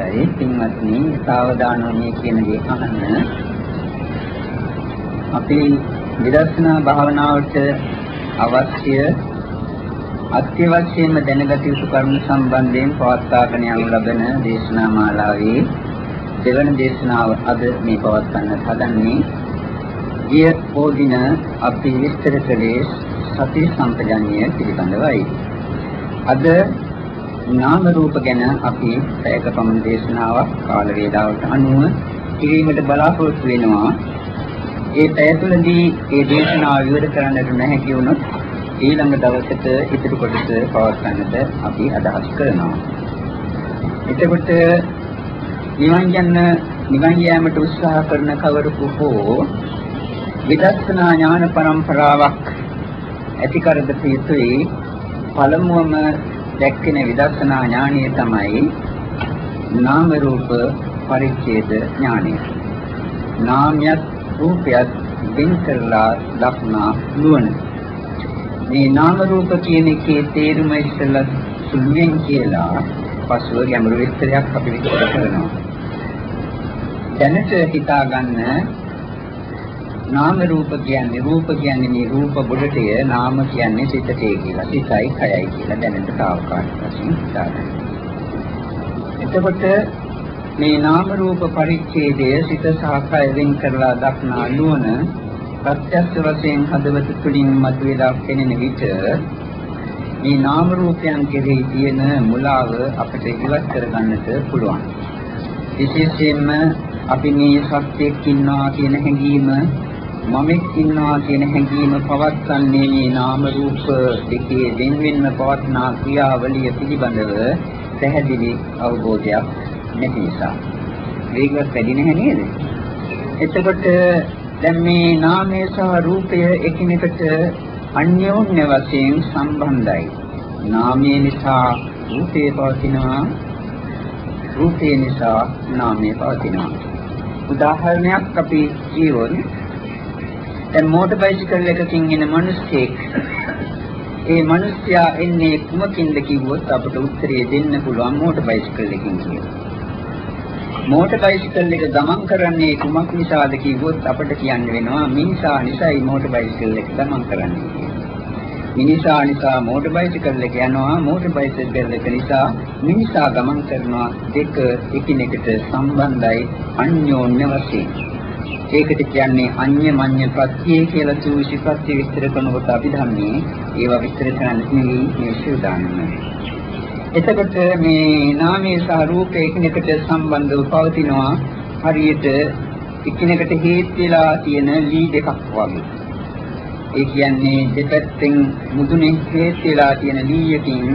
හොඳයි. පින්වත්නි සාවධානව මේ කියන දේ අහන්න. අපි විදර්ශනා භාවනාවට අවශ්‍ය අත්‍යවශ්‍යම දැනගත යුතු කරුණු සම්බන්ධයෙන් පවත්වාගෙන යනු ලබන දේශනා මාලාවේ දෙවන දේශනාව අද මේ පවත්වන්න හදන්නේ. ගිය පොදින අපි විස්තර කළේ සති සම්පජන්‍ය පිළිබඳවයි. අද නාම රූප ගැන අපි පැයක පමණ දේශනාවක් කාල වේලාවට අනුව කිරීමට බලාපොරොත්තු වෙනවා. ඒ පැය තුළදී ඒ දේශනාව විවර කරන්නට නැහැ වුණොත් ඊළඟ දවසට ඉදිරි කොටස පවත්වන්නට අපි අදහස් කරනවා. එතකොට නිවන් යන නිවන් යාමට උත්සාහ කරන කවරෙකු හෝ විදර්ශනා ඥාන પરම්පරාවක් ඇති කරගත යුතුයි පළමුවම දැක්කෙන විදර්ශනා ඥානය තමයි නාම රූප පරිච්ඡේද ඥානය. නාමයක් රූපයක් වෙන් කරලා දක්නා නුවණ. මේ නාම රූප කියන එකේ තේරුම ඉස්සෙල්ලා සුළුෙන් කියලා පසුව ගැඹුරු විස්තරයක් අපි විස්තර කරනවා. දැනට හිතා ගන්න නාම රූප කියන්නේ රූප කියන්නේ මේ රූප බුඩටය නාම කියන්නේ සිතටේ කියලා. සිතයි කයයි කියලා දැනට තාවකාලික වශයෙන් හිතාගන්න. එතකොට මේ නාම රූප පරිච්ඡේදය සිත සහ කය වෙන් කරලා දක්නා නුවණ ප්‍රත්‍යක්ෂ වශයෙන් හදවත තුළින් මතුවලා පෙනෙන විට මේ නාම රූපයන් කෙරෙහි තියෙන මුලාව අපිට ඉවත් කරගන්නට පුළුවන්. විශේෂයෙන්ම අපි මේ සත්‍යයක් ඉන්නවා කියන හැඟීම මමෙක් ඉන්නවා කියන හැඟීම පවත්න්නේ මේ නාම රූප දෙකේ දෙන්වෙන්ම පවත්නා ක්‍රියාවලිය පිළිබඳව පැහැදිලි අවබෝධයක් නැති නිසා. වේගවත් වැඩි නැහැ නේද? එතකොට දැන් මේ නාමය සහ රූපය එකිනෙකට අන්‍යෝන්‍ය වශයෙන් සම්බන්ධයි. නාමය නිසා රූපය පවතිනවා. රූපය නිසා නාමය පවතිනවා. උදාහරණයක් අපි කියවොත් දැන් මෝටර් බයිසිකල් එකකින් එන මිනිස්සෙක් ඒ මිනිසයා එන්නේ කුමකින්ද කිව්වොත් අපට උත්තරය දෙන්න පුළුවන් මෝටර් බයිසිකල් එකකින් කියලා. මෝටර් බයිසිකල් එක ගමන් කරන්නේ කුමක් නිසාද කිව්වොත් අපට කියන්න වෙනවා මිනිසා නිසායි මෝටර් බයිසිකල් එක ගමන් කරන්නේ කියලා. මිනිසා නිසා මෝටර් බයිසිකල් එක යනවා මෝටර් බයිසිකල් එක නිසා මිනිසා ගමන් කරනවා දෙක එකිනෙකට සම්බන්ධයි අන්‍යෝන්‍ය වශයෙන්. ඒකට කියන්නේ අඤ්ඤ මඤ්ඤ ප්‍රත්‍ය කියලා සූසි ප්‍රත්‍ය විස්තර කරනකොට අපි දන්නේ ඒවා විස්තර කරන්න නෙවෙයි මේ සූදානම. එතකොට මේ නාමයේ සහ රූපයේ එකිනෙකට සම්බන්ධව පවතිනවා හරියට එකිනෙකට හේත් වෙලා තියෙන ලී දෙකක් වගේ. ඒ කියන්නේ දෙපැත්තෙන් මුදුනේ හේත් වෙලා තියෙන ලීයකින්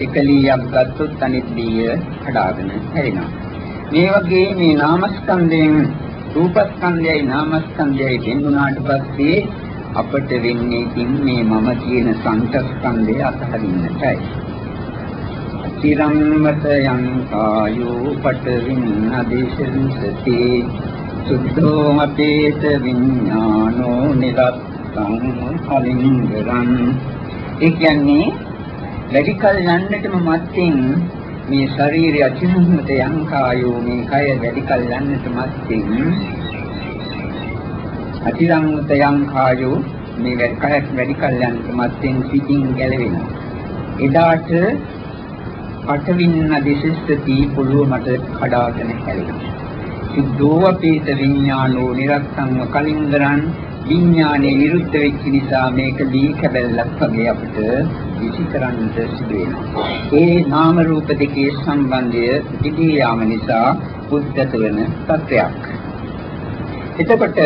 එක ලීයක් ගත්තොත් අනිත් ලීය කඩාගෙන හැරෙනවා. මේ වගේ මේ නාමස්කන්ධයෙන් රූපස්කන්ධයයි නාමස්කන්ධයයි දෙන්නුනාට පස්සේ අපට වෙන්නේ ඉතින් මේ මම කියන සංකස්කන්ධය අතහරින්නටයි. චිරම්මත යං කායෝ පටවින් අදේශන්සති සුද්ධෝ මතේත විඥානෝ නිරත්තං කලින්ගරං ඒ කියන්නේ වැඩි කල යන්නටම මත්තෙන් මේ ශරීරය අචිනුමත යං කායෝ මේ කය වැඩි කල යන්නට මත්තෙන්. අචිරංගත යං කායෝ මේ වැඩි කයක් වැඩි කල යන්නට මත්තෙන් සිටින් ගැලවෙනවා. එදාට පඨවින්න දිශිස්සති පොළොව මට කඩාගෙන හැලෙනවා සුද්ධෝ අපේත විඥානෝ නිරත්තංව කලින්දරන් විඥානේ විරුද්ධ වෙච්ච නිසා මේක දී කැබැල්ලක් වගේ අපිට විචිකරන්නට සිදු වෙනවා. ඒ නාම රූප දෙකේ සම්බන්ධය දිදී යාම නිසා උද්ගත වෙන තත්වයක්. එතකොට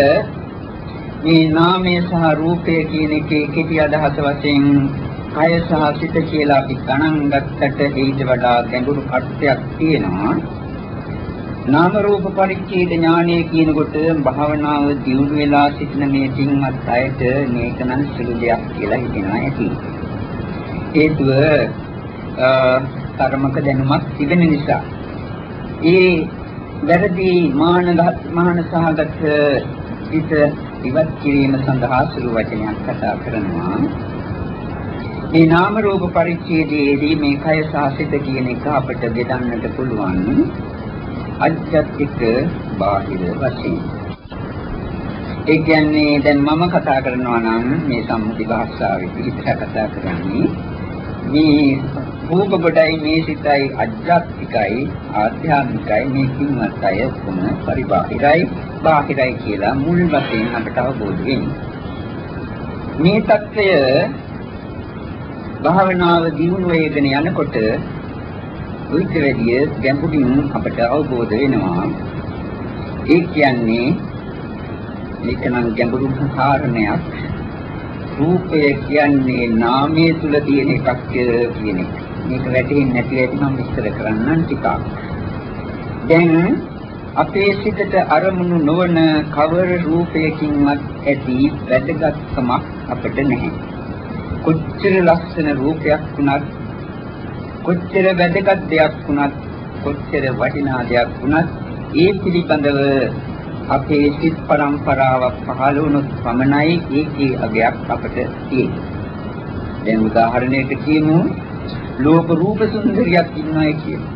මේ නාමය සහ රූපය කියන එකේ කෙටි අදහස වශයෙන් කය සහ සිත කියලා අපි ගණන් ගත්තට ඊට වඩා ගැඹුරු අර්ථයක් තියෙනවා. නාම රූප පරිච්ඡේද ඥානය කියනකොට භාවනාව දියුණු වෙලා සිටින මේ තින්වත් අයට මේක නම් සුළු දෙයක් කියලා හිතෙනවා ඇති. හේතුව කර්මක දැනුමක් තිබෙන නිසා. ඒ වැරදි මානගත මාන සහගත පිට ඉවත් කිරීම සඳහා සුළු වචනයක් කතා කරනවා. මේ නාම රූප පරිච්ඡේදයේදී මේ කය සාසිත කියන එක අපිට බෙදන්නට පුළුවන්. අධ්‍යාත්මික බාහිර වශයෙන්. ඒ කියන්නේ දැන් මම කතා කරනවා නම් මේ සම්මුති භාෂාවේ විතර කතා කරන්නේ මේ රූප කොටයි මේ සිතයි අධ්‍යාත්මිකයි ආධ්‍යාත්මිකයි මේ කින්වත් අය ඔක්කොම පරිබාහිරයි බාහිරයි කියලා මුල් වශයෙන් අපට අවබෝධ වෙන්නේ. මේ தත්වය භාවනාව දියුණු වේගෙන යනකොට උවිත වැඩිය ගැඹුරින් අපට අවබෝධ වෙනවා. ඒ කියන්නේ මේකනම් ගැඹුරු කාරණයක්. රූපය කියන්නේ නාමයේ තුල තියෙන එකක් කියන එක. මේක වැටහෙන්නේ නැති ඇති මම විස්තර කරන්නම් ටිකක්. දැන් අපේ සිතට අරමුණු නොවන කවර රූපයකින්වත් ඇති වැදගත්කමක් අපිට නැහැ. කොච්චර ලස්සන රූපයක් වුණත් කොච්චර වැදගත් දෙයක් වුණත් කොච්චර වටිනා දෙයක් වුණත් ඒ පිළිබඳව අපේ සිත් පරම්පරාවක් පහළ වුණොත් පමණයි ඒකේ අගයක් අපට තියෙන්නේ. දැන් උදාහරණයකට කියමු ලෝක රූප සුන්දරියක් ඉන්නයි කියලා.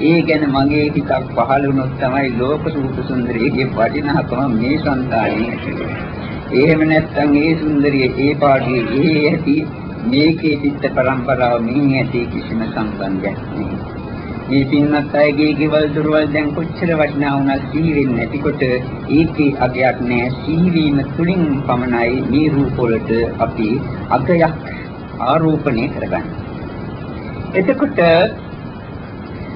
ඒ ගැන මගේ හිතක් පහළ වුණොත් තමයි ලෝක රූප සුන්දරියගේ වටිනාකම මේ සංකාරයේ. එහෙම නැත්නම් ඒ සුන්දරිය ඒ පාඩුවේ ඒ ඇති මේකේ චිත්ත පරම්පරාව මින් ඇති කිසිම සම්බන්ධයක් නැහැ. මේ පින්වත් අයගේ ගෙවල් දොරවල් දැන් කොච්චර වටිනා වුණත් සිහි වෙන්නේ නැතිකොට ඒකේ අගයක් නැහැ. සිහිවීම තුලින් පමණයි මේ රූප වලට අපි අගයක් ආරෝපණය කරගන්නේ. එතකොට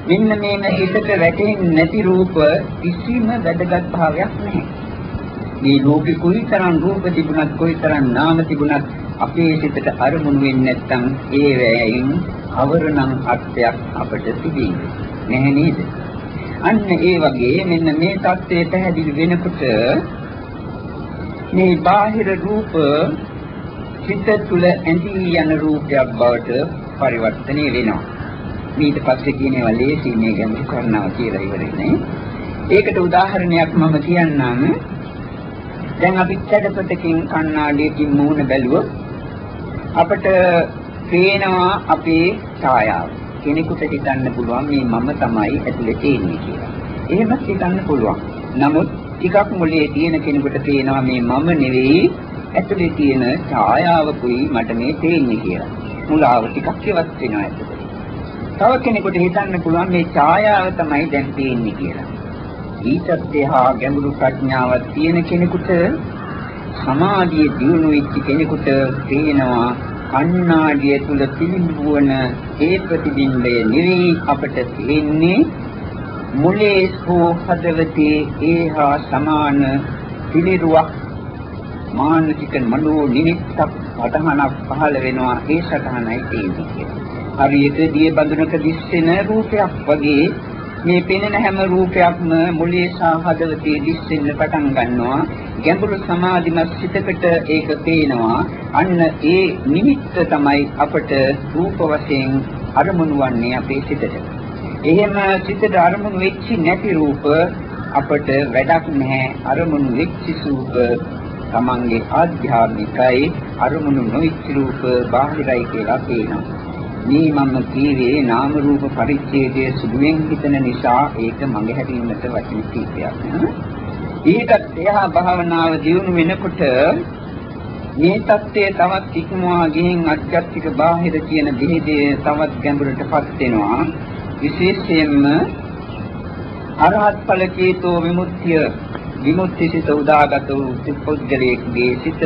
මෙන්න මේ හිතට වැටෙන්නේ නැති රූප කිසිම වැදගත් භාවයක් නැහැ. මේ ලෝකෙ කොයිතරම් රූප තිබුණත් කොයිතරම් නාම තිබුණත් අපේ සිතට අරමුණු වෙන්නේ නැත්නම් ඒ වෑයින් අවරණම් අර්ථයක් අපට තිබෙන්නේ නැහැ නේද? අන්න ඒ වගේ මෙන්න මේ தත්ත්වය පැහැදිලි වෙනකොට මේ බාහිර රූප සිත තුළ ඇඳී යන රූපයක් බවට පරිවර්තනය වෙනවා. ඊට පස්සේ කියනවා ලේසි මේ ගැඹුරු කරනවා කියලා ඉවරනේ. ඒකට උදාහරණයක් මම කියන්නම්. දැන් අපි කඩපතකින් කණ්ණාඩියකින් මූණ බැලුවොත් අපට පේනවා අපේ ඡායාව. කෙනෙකුට හිතන්න පුළුවන් මේ මම තමයි ඇතුලේ තියෙන්නේ කියලා. එහෙම හිතන්න පුළුවන්. නමුත් ටිකක් මොලේ තියෙන කෙනෙකුට පේනවා මේ මම නෙවෙයි ඇතුලේ තියෙන ඡායාවකුයි මට මේ තේන්නේ කියලා. මුලාව ටිකක් ඉවත් වෙනවා ඇතුලේ. තව කෙනෙකුට හිතන්න පුළුවන් මේ ඡායාව තමයි දැන් තියෙන්නේ කියලා. ඊටත් එහා ගැඹුරු ප්‍රඥාවක් තියෙන කෙනෙකුට සමාධිය දියුණු වෙච්ච කෙනෙකුට පේනවා කණ්ණාඩිය තුල පිළිඹුවන ඒ ප්‍රතිබිම්බය නෙවෙයි අපට තියෙන්නේ මුලේ හෝ හදවතේ ඒහා සමාන පිළිරුවක් මානසික මනෝ නිමිත්තක් සටහනක් පහළ වෙනවා. ඒ සටහනයි තියෙන්නේ කියලා. හරියට දිය බඳුනක දිස්සෙන රූපයක් වගේ මේ පෙනෙන හැම රූපයක්ම මුලේ සහ හදවතේ දිස්සෙන්න පටන් ගන්නවා. ගැඹුරු සමාධිමත් සිතකට ඒක පේනවා. අන්න ඒ නිමිත්ත තමයි අපට රූප වශයෙන් අරමුණු වන්නේ අපේ සිතට. එහෙම සිතට අරමුණු වෙච්ච නැති රූප අපට වැඩක් නැහැ. අරමුණු වෙච්ච රූප තමන්ගේ ආධ්‍යාත්මිකයි. අරමුණු නොවිච්ච රූප බාහිරයි කියලා පේනවා. මේ මම කීවේ නාම රූප පරිච්ඡේදයේ සුදුවෙන් හිතන නිසා ඒක මගේ හැදීමට වචන කීපයක්. ඊටත් එහා භාවනාව දියුණු වෙනකොට මේ தත්ත්වය තවත් ඉක්මවා ගිහින් අධ්‍යාත්මික බාහිර කියන දෙහිදී තවත් ගැඹුරටපත් වෙනවා. විශේෂයෙන්ම අරහත් ඵල චේතෝ විමුක්තිය විමුක්ති සිත උදාගත වූ පුද්ගලයෙක්ගේ සිත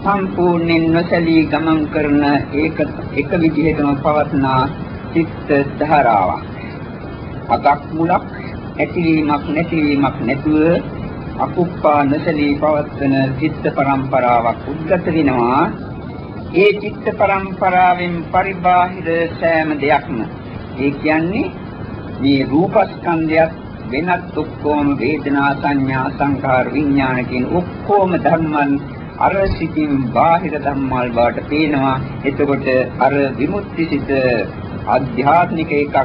සම්පූර්ණයෙන් නොසලී ගමන් කරන ඒක එක විදිහටම පවත්නා චිත්ත ධාරාවක්. අගක් මුලක් ඇතිවීමක් නැතිවීමක් නැතුව අකුප්පා නොසලී පවත්වන චිත්ත පරම්පරාවක් උද්ගත වෙනවා. ඒ චිත්ත පරම්පරාවෙන් පරිබාහිර සෑම දෙයක්ම ඒ කියන්නේ මේ රූපස්කන්ධයත් වෙනත් ඔක්කොම වේදනා සංඥා සංකාර විඥාන කියන ඔක්කොම ධර්මයන් අර සිතින් බාහිර ධම්මල් බවට පේනවා එතකොට අර විමුක්තිසිත ආධ්‍යාත්මික එකක්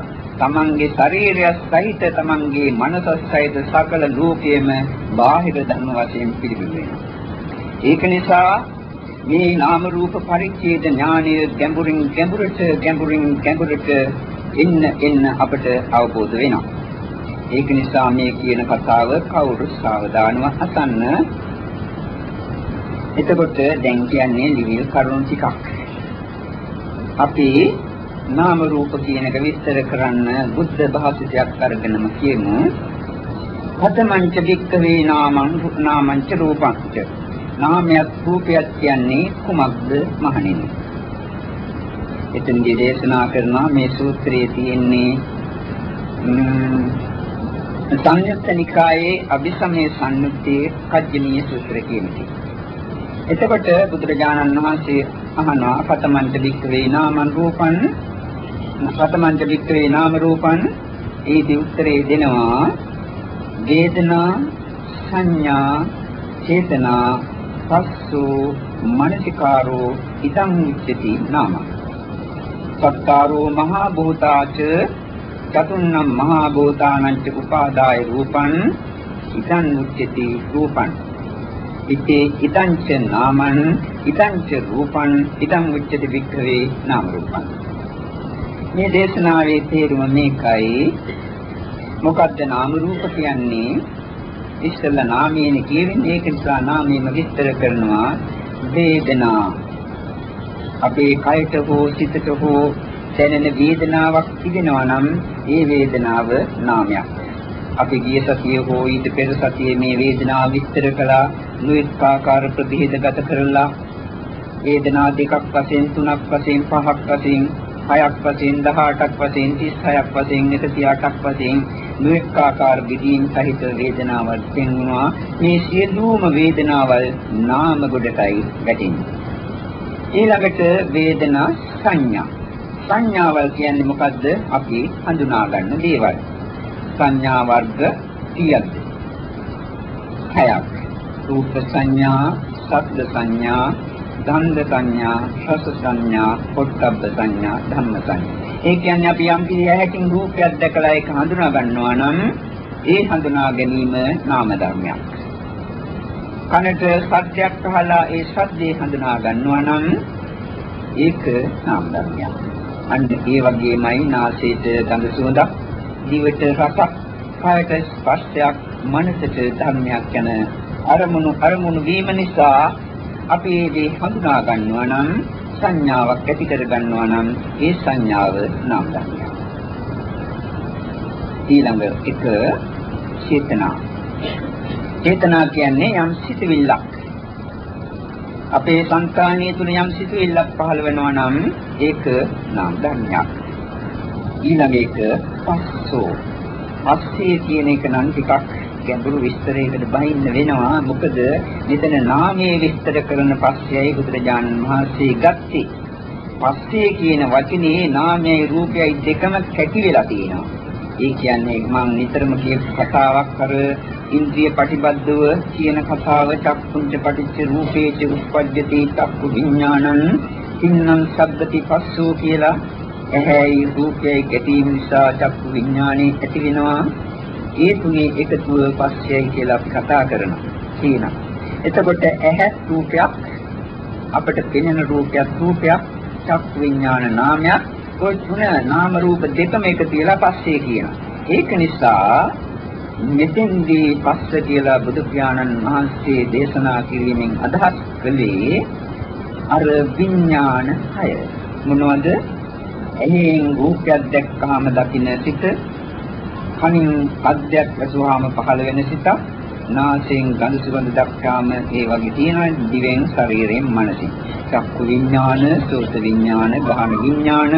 තමන්ගේ ශරීරය සහිත තමන්ගේ මනස සහිත සකල ලෝකයේම බාහිර ධර්ම වශයෙන් පිළිබිඹ වෙනවා ඒක නිසා මේ නාම රූප පරිච්ඡේද ඥානය ගැඹුරින් ගැඹුරට ගැඹුරින් ගැඹුරට එන්න එන්න අපට අවබෝධ වෙනවා ඒක නිසා මේ කියන කතාව කවුරු සාවධානව අසන්න. එතකොට දැන් කියන්නේ ලිවිල් කරුණු ටිකක්. අපි නාම රූප කියන එක විස්තර කරන්න බුද්ධ භාෂිතයක් අරගෙනම කියමු. පතමංච වික්කවේ නාමං නාමංච රූපංච. නාමයක් රූපයක් කියන්නේ කුමක්ද මහණෙනි? එතනදී දේශනා කරනවා මේ සූත්‍රයේ තියෙන්නේ සංයුත්ත නිකායේ අபிසමය සම්නුත්තේ කජ්ජනීය සූත්‍ර කියන එක. එතකොට බුදුරජාණන් වහන්සේ අහනවා පතමන්ත වික්‍රේ නාමං රූපං පතමන්ත වික්‍රේ නාම රූපං. ඒ උත්තරේ දෙනවා. වේදනා සංඥා චේතනා පස්සු මනසිකාරෝ ඉදං උච්චති නාම. සත්තාරෝ මහා භූතාච චතුන්නම් මහා භූතානංච උපාදාය රූපං. ඉදං උච්චති රූපං. ඉතේ ඉදංච නාමං ඉදංච රූපං ඉදං උච්චති වික්ඛවේ නාම රූපං. මේ දේශනාවේ තේරුම මේකයි. මොකද්ද නාම රූප කියන්නේ? ඉස්සෙල්ලා නාමයෙන් කියවෙන්නේ ඒක නිසා නාමයෙන් විස්තර කරනවා. වේදනා. අපේ කයට හෝ සිතට හෝ දැනෙන වේදනාවක් තිබෙනවා නම් ඒ වේදනාව නාමයක්. අපි ගිය සතියේ හෝ ඊට පෙර සතියේ මේ වේදනාව විස්තර කළා නොඑක ආකාර ප්‍රභේදගත කරලා වේදනා දෙකක් වශයෙන් තුනක් වශයෙන් පහක් වශයෙන් හයක් වශයෙන් 18ක් වශයෙන් 36ක් වශයෙන් 108ක් වශයෙන් නොඑක ආකාර විදීන් සහිත වේදනාවල් පෙන්වනවා මේ සියලුම වේදනාවල් නාම ගොඩටයි වැටෙන්නේ ඊළඟට වේදනා සංඥා සංඥාවල් කියන්නේ මොකද්ද? අපි හඳුනා ගන්න දේවල්. සංඥා වර්ග 30ක්. හයක්. රූප සංඥා, ශබ්ද සංඥා, ගන්ධ සංඥා, රස සංඥා, පොට්ටබ්බ සංඥා, ධම්ම සංඥා. ඒ කියන්නේ අපි යම් කිසියකින් රූපයක් දැකලා ඒක හඳුනා ගන්නවා නම් ඒ හඳුනා ගැනීම නාම ධර්මයක්. කනට සත්‍යයක් අහලා ඒ සද්දේ හඳුනා ගන්නවා නම් ඒක නාම ධර්මයක්. අන්න ඒ වගේමයි නාසයට ගඳ සුවඳක්, දිවට රසක්, කායට ස්පර්ශයක්, මනසට ධර්මයක් යන අරමුණු අරමුණු වීම නිසා අපි මේ හඳුනා ගන්නවා නම් සංඥාවක් ඇති කර ගන්නවා නම් ඒ සංඥාව නාම ධර්මයක්. ඊළඟ එක චේතනා. චේතනා කියන්නේ යම් සිතවිල්ලක්. අපේ සංකාණීය තුල යම් සිතුවිල්ලක් පහළ වෙනවා නම් ඒක නාම ධර්මයක්. ඊළඟ එක පස්සෝ. පස්සේ කියන එක නම් ටිකක් ගැඹුරු විස්තරයකට බහින්න වෙනවා. මොකද මෙතන නාමයේ විස්තර කරන පස්සේයි බුදුරජාණන් වහන්සේ ගත්තේ. පස්සේ කියන වචනේ නාමයයි රූපයයි දෙකම කැටි වෙලා තියෙනවා. ඒ කියන්නේ මම නිතරම කියපු කතාවක් අර ඉන්ද්‍රිය ප්‍රතිබද්ධව කියන කතාව චක්කුංච පටිච්ච රූපේච උප්පජ්ජති චක්කු විඥානං තින්නම් සබ්බති පස්සෝ කියලා ඇහැයි රූපයයි ගැටීම නිසා චක්කු විඥානේ ඇති වෙනවා ඒ තුනේ එකතුව පස්සයයි කියලා අපි කතා කරනවා. කියනවා එතකොට ඇහැ රූපයක් අපිට පෙනෙන රූපයක් රූපයක් චක්කු විඥාන නාමයක් ඔය තුන නාම රූප දෙකම එකතු වෙලා පස්සේ කියනවා. ඒක නිසා මෙතෙන්දී පස්ස කියලා බුදු පියාණන් වහන්සේ දේශනා කිරීමෙන් අදහස් කළේ අර විඥාන හය. මොනවද? එහෙන් රූපයක් දැක්කහම දකින්න සිත, කනින් අද්දයක් ඇසුවාම පහළ වෙන සිත, නාසයෙන් ගඳ සුවඳ දක්වාම ඒ වගේ තියෙනවා දිවෙන් ශරීරයෙන් මනසින්. චක්කු විඥාන, සෝත විඥාන, ගාහන විඥාන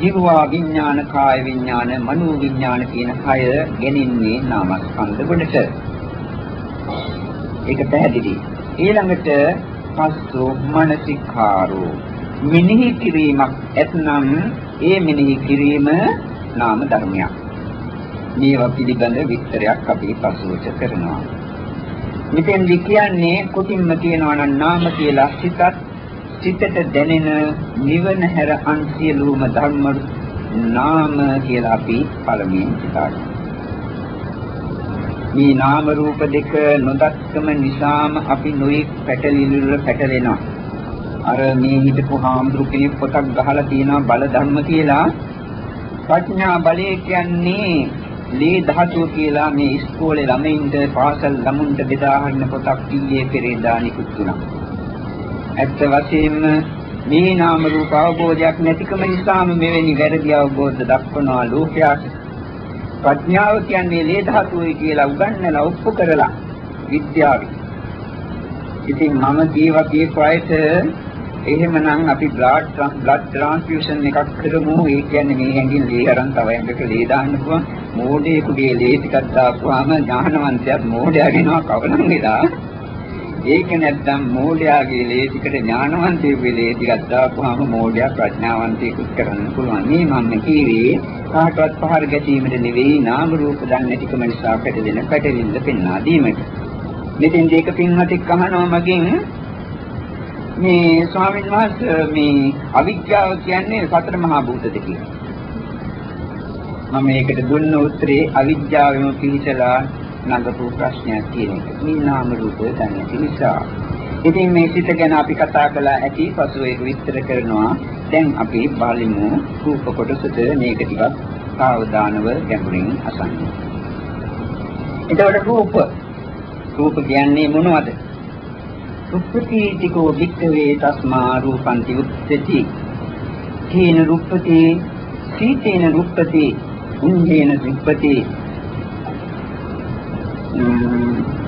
ජීවා විඥාන කාය විඥාන මනෝ විඥාන කියන කය ගෙනින්නේ නාමස්කන්ධ වලට. ඒක පැහැදිලි. ඊළඟට පස්සෝ මනසිකාරෝ මෙනෙහි කිරීමක් ඇතනම් ඒ මෙනෙහි කිරීම නාම ධර්මයක්. මේවා පිළිබඳ විස්තරයක් අපි පසුවට කරනවා. මෙතෙන්දි කියන්නේ කොටින්ම කියනවා නම් නාම කියලා සිතත් සිතට දැනෙන නිවන හැර අන් සියලුම ධර්ම නාම කියලා අපි පළමුවෙන් හිතාගන්නවා. මේ නාම රූප දෙක නොදක්කම නිසාම අපි නොයෙක් පැටලිලුර පැටලෙනවා. අර මේ හිටපු හාමුදුරු කෙනෙක් පොතක් ගහලා තියෙනවා බල ධර්ම කියලා. ප්‍රඥා බලය කියන්නේ ලේ ධාතුව කියලා මේ ඉස්කෝලේ ළමයින්ට පාසල් ළමුන්ට බෙදා හරින පොතක් ඊයේ පෙරේදා නිකුත් වුණා. ඇත්ත වශයෙන්ම මේ නාම රූප අවබෝධයක් නැතිකම නිසාම මෙවැනි වැරදි අවබෝධ දක්වනවා ලෝකයාට. ප්‍රඥාව කියන්නේ ලේ ධාතුවයි කියලා උගන්වලා ඔප්පු කරලා විද්‍යාවයි. ඉතින් මම කියවා කියපු අයට එහෙමනම් අපි බ්ලඩ් බ්ලඩ් ට්‍රාන්ස්ෆියුෂන් එකක් කරමු. ඒ කියන්නේ මේ හැංගින් ලේ අරන් තව එකක ලේ දාන්න පුළුවන්. මෝඩයෙකුගේ ලේ ටිකක් දාපුවාම ඥානවන්තයාත් මෝඩයා වෙනවා කවනම් වෙලා. ඒක නැත්නම් මෝඩයාගේ ලේ ටිකට ඥානවන්තයෙකුගේ ලේ ටිකක් දාපුවාම මෝඩයා ප්‍රඥාවන්තයෙකුත් කරන්න පුළුවන්. මේ මම කියවේ කාටවත් පහර ගැසීමද නෙවෙයි නාම රූප දන්නේ ටිකම නිසා පැටලෙන පැටලින්ද පෙන්වා දීමට. මෙතෙන් දෙක පින්වතෙක් අහනවා මගෙන් මේ ස්වාමීන් වහන්සේ මේ අවිද්‍යාව කියන්නේ සතර මහා භූතද කියලා. මම මේකට දුන්න උත්තරේ අවිද්‍යාවෙම පිළිසලා නඟපු ප්‍රශ්නයක් කියන එක. මේ නාම රූපය දන්නේ නිසා. ඉතින් මේ සිත ගැන අපි කතා කළා ඇති පසුව ඒක විස්තර කරනවා. දැන් අපි බලමු රූප කොටසට මේක ටිකක් සාවධානව ගැඹුරින් අසන්න. එතකොට රූප රූප කියන්නේ මොනවද? උප්පතිතිකෝ වික්ඛවේ තස්මා රූපන්ති උච්චති. තේන රූපති සීතේන රූපති උන්නේන රූපති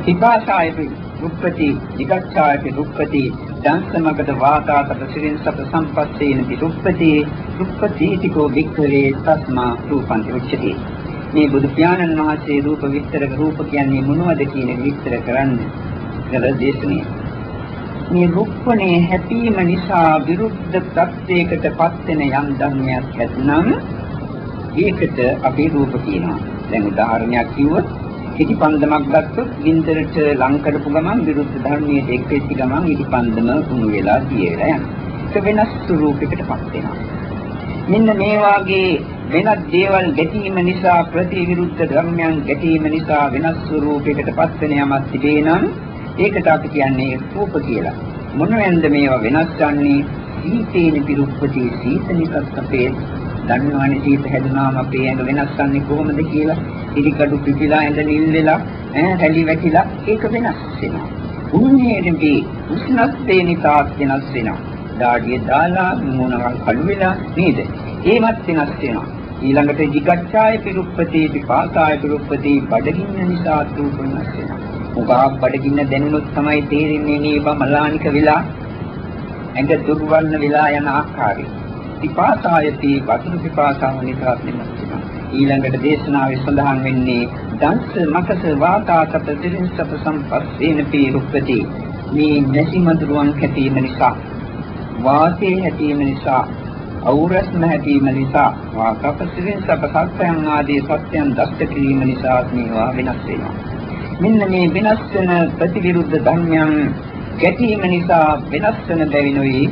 විපාසායති රූපති විගච්ඡායති රූපති දංසමගද වාතාතප සිරින් සප සම්පස්සේන රූපති රූපතිතිකෝ වික්ඛවේ තස්මා රූපන්ති උච්චති. මේ බුදු පියාණන් වහන්සේ රූප විස්තර රූප කියන්නේ මොනවද කියන විස්තර කරන්නේ කළ දේශනේ. මේ රුක්මනේ හැපීම නිසා විරුද්ධ ප්‍රත්‍යයකට පත් වෙන යම් ධර්මයක් ඇතනම් ඒකට අපි රූප කියනවා. දැන් උදාහරණයක් කිව්වොත් ඉටිපන්දමක් ගත්තොත් වින්දරට ලං කරපු ගමන් විරුද්ධ ධර්මයේ එක්කෙච්ච ගමන් ඉටිපන්දම උණු වෙලා දියලා යනවා. ඒක වෙනස් ස්වරූපයකට පත් වෙනවා. මෙන්න මේ වාගේ වෙනත් දේවල් ගැටීම නිසා ප්‍රතිවිරුද්ධ ධර්මයන් ගැටීම නිසා වෙනස් ස්වරූපයකට පත් වෙන යමක් තිබේ නම් ඒකට අපි කියන්නේ රූප කියලා. මොනවෙන්ද මේවා වෙනස් ගන්නේ? සීතේන පිරුප්පති සීතනිකත් අපේ දන්නවනේ සීත හැදුනාම අපේ ඇඟ වෙනස් ගන්නේ කොහොමද කියලා. ඉදිකඩු පිපිලා ඇඟ නිල් වෙලා ඈ හැලි වැටිලා ඒක වෙනස් වෙනවා. උන්නේදී උෂ්ණත්වයේ නිතාත් වෙනස් වෙනවා. දාඩිය දාලා මොනවා කළු වෙලා නේද? ඒවත් වෙනස් වෙනවා. ඊළඟට jigacchāya piruppati pipāsāya piruppati බඩගින්න නිසා රූප වෙනස් වෙනවා. උගාක් බඩගින්න දැනුනොත් තමයි තේරෙන්නේ මේ බමලානික වෙලා ඇඟ දුර්වර්ණ වෙලා යන ආකාරය. පිපාසායති වතුරු පිපාසාව නිසා වෙනවා. ඊළඟට දේශනාවේ සඳහන් වෙන්නේ දංශ මකස වාතාතප දිරින්සප සම්පස්සේන පීරුප්පති. මේ නැසිමඳුරුවන් කැපීම නිසා වාතයේ හැපීම නිසා අවුරස්ම හැපීම නිසා වාකපසිරින් සප සත්‍යයන් ආදී සත්‍යයන් දෂ්ට කිරීම නිසා මේවා වෙනස් වෙනවා. මෙන්න මේ වෙනස් වෙන ප්‍රතිවිරුද්ධ ධර්මයන් ගැටීම නිසා වෙනස් වෙන බැවිනුයි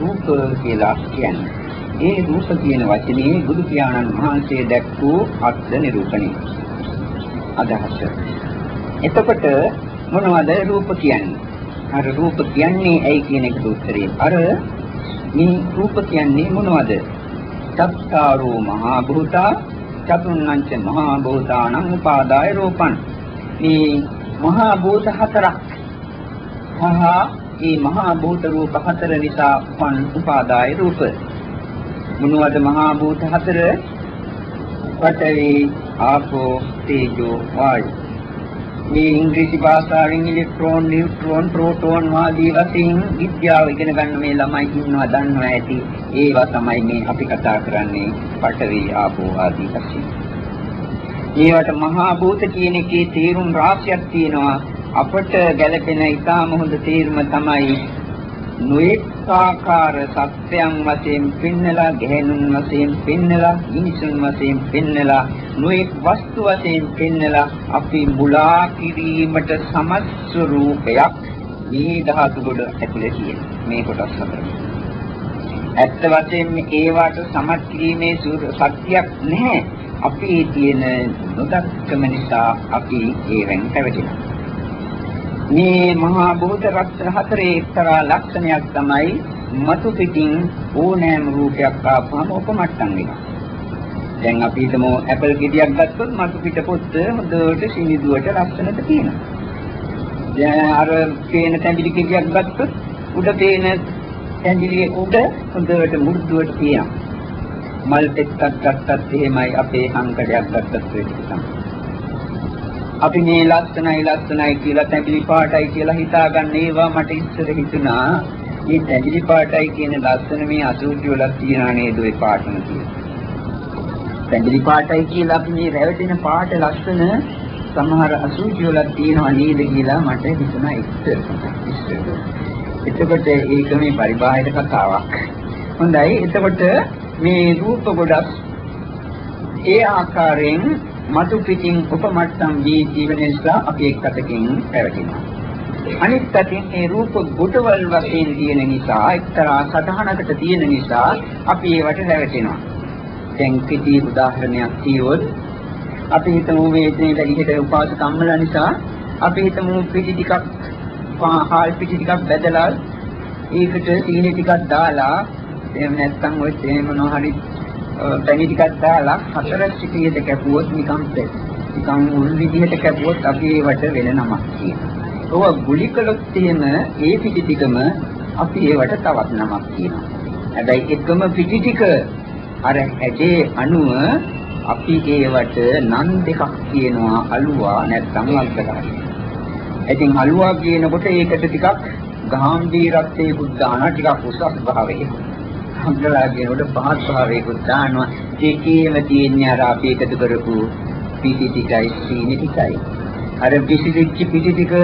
රූප කියලා කියන්නේ. ඒ රූප කියන වචනේ බුදු පියාණන් වහන්සේ දැක් වූ අර්ථ නිරූපණය. අදහස. එතකොට මොනවද රූප කියන්නේ? අර රූප කියන්නේ ඇයි කියන එකට උත්තරේ. අර මේ රූප කියන්නේ මොනවද? සත්තාරෝ මහා භූතා චතුන්නංච මහා භූතානං උපාදාය රූපං මේ මහා භූත හතරක්. සහ මේ මහා භූත රූප හතර නිසා උපන් උපාදාය රූප. මොනවද මහා භූත හතර? පඨවි ආපෝ තේජෝ වායු. මේ ඉංග්‍රීසි භාෂාවෙන් ඉලෙක්ට්‍රෝන නියුට්‍රෝන ප්‍රෝටෝන ආදී වශයෙන් විද්‍යාව ඉගෙන ගන්න මේ ළමයි ඉන්නවා දන්නවා ඇති. ඒවා තමයි මේ අපි කතා කරන්නේ පඨවි ආපෝ ආදී වශයෙන්. ඒවට මහා භූත කියන එකේ තේරුම් රාශියක් තියෙනවා. අපට ගැළපෙන ඉතාම හොඳ තේරුම තමයි නොඑක් ආකාර සත්‍යයන් වශයෙන් පින්නලා, ගැහෙනුන් වශයෙන් පින්නලා, මිනිසුන් වශයෙන් පින්නලා, නොඑක් වස්තු වශයෙන් පින්නලා අපි මුලා කිරීමට සමත් රූපයක් මේ ධාතු කොට ඇතුලේ තියෙන මේ කොටස් හතර. ඇත්ත වශයෙන්ම ඒවට සමත් කිරීමේ සත්‍යයක් නැහැ. අපේ තියෙන නොදක්කම නිසා අපි ඒවෙන් පැවැදෙනවා. මේ මහා භූත රත්න හතරේ එක්තරා ලක්ෂණයක් තමයි මතු පිටින් ඕනෑම රූපයක් ආපුවම උපමට්ටම් වෙනවා. දැන් අපි හිතමු ඇපල් ගෙඩියක් ගත්තොත් මතු පිට පොත්ත හොඳට සිනිදුවට ලස්සනට තියෙනවා. දැන් අර පේන තැඹිලි ගෙඩියක් ගත්තොත් උඩ පේන තැඹිලි උඩ හොඳට මු르දුවට තියෙනවා. මල් පෙත්තක් ගත්තත් එහෙමයි අපේ හංකඩයක් ගත්තත් ඒක තමයි. අපි මේ ලස්සනයි ලස්සනයි කියලා තැඹිලි පාටයි කියලා හිතාගන්න ඒවා මට ඉස්සර හිතුණා මේ තැඹිලි පාටයි කියන ලස්සන මේ අසූචි වල තියනා නේද ඒ පාටම කියලා. පැහැදිලි පාටයි කියලා අපි මේ රැවටෙන පාට ලස්සන සමහර අසුචි වල තියෙනවා නේද කියලා මට හිතුණා ඉස්සර. එතකොට ඒක මේ පරිබාහිර කතාවක්. හොඳයි. එතකොට මේ රූප ගොඩක් ඒ ආකාරයෙන් මතු පිටින් උපමට්ටම් වී ජීවන නිසා අපි එක්කතකින් පැවතිනවා. අනිත් පැත්තෙන් මේ රූප ගොඩවල් වශයෙන් තියෙන නිසා එක්තරා සතහනකට තියෙන නිසා අපි ඒවට රැවටෙනවා. දැන් කිසි උදාහරණයක් කියවොත් අපි හිතමු මේ දෙවිලට උපාසකම්මල නිසා අපි හිතමු පිටි ටිකක් හාල් පිටි ටිකක් බෙදලා ඒකට සීනි ටිකක් දාලා එහෙම නැත්නම් ඔය තේ මොනවා හරි පැණි ටිකක් දාලා හතර සිටියට කැපුවොත් නිකන් නිකන් උල් විදිහට කැපුවොත් අපි ඒවට වෙන නමක් කියනවා. ඔය ගුලි කළොත් එහෙම ඒ පිටි ටිකම අපි ඒවට තවත් නමක් කියනවා. හැබැයි එකම පිටි ටික අර හැඩේ අනුව අපි ඒවට නම් දෙකක් කියනවා අලුවා නැත්නම් අල්කලා. ඉතින් අලුවා කියනකොට ඒකට ටිකක් ගාම්භීරත්වයේ බුද්ධාන ටිකක් උසස් භාවයේ. අල්කලා කියනකොට පහත් භාවයේ දානවා. දෙකේම තියෙන්නේ අර අපි එකතු කරපු පිටි ටිකයි සීනි ටිකයි. අර පිසිදිච්ච පිටි ටික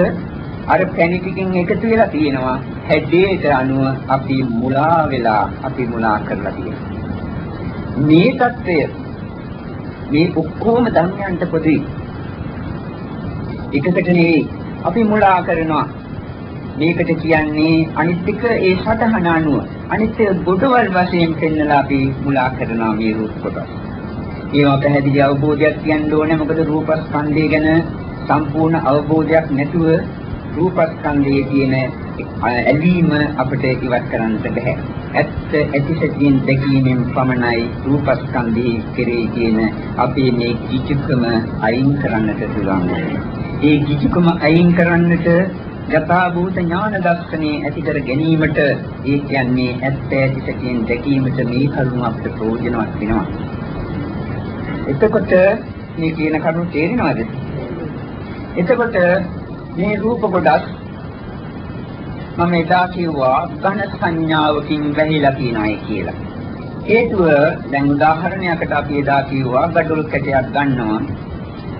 අර පැණි ටිකෙන් එකතු වෙලා තියෙනවා. හැඩයට අනුව අපි මුලා වෙලා අපි මුලා කරලා තියෙනවා. මේ தත්වය මේ ඔක්කොම ධර්මයන්ට පොදුයි. එකකට නෙවෙයි අපි මුලා කරනවා. මේකට කියන්නේ අනිත් එක ඒ සටහන අනුව අනිත් ගොඩවල් වශයෙන් පෙන්නලා අපි මුලා කරනවා මේ රූප කොටස්. ඒවා පැහැදිලි අවබෝධයක් කියන්න ඕනේ මොකද රූපස්කන්ධය ගැන සම්පූර්ණ අවබෝධයක් නැතුව රූපස්කන්ධයේ තියෙන ඇලීම අපිට ඉවත් කරන්න බෑ. ඇත්ත ඇතිසකින් දැකීමෙන් පමණයි රූපස්කන්ධයේ කෙරෙහි තියෙන අපේ මේ කිචුකම අයින් කරන්නට පුළුවන්. ඒ කිචුකම අයින් කරන්නට යථා භූත ඥාන දර්ශනේ ඇති කර ගැනීමට ඒ කියන්නේ ඇත්ත ඇතිසකින් දැකීමට මේ කරුණ අපිට ප්‍රයෝජනවත් වෙනවා. එතකොට මේ කියන කරුණ තේරෙනවද? එතකොට මේ රූප කොටස් මම එදා කිව්වා ඝන සංඥාවකින් වැහිලා තියෙනයි කියලා. හේතුව දැන් උදාහරණයකට අපි එදා කිව්වා gadol කැටයක් ගන්නවා.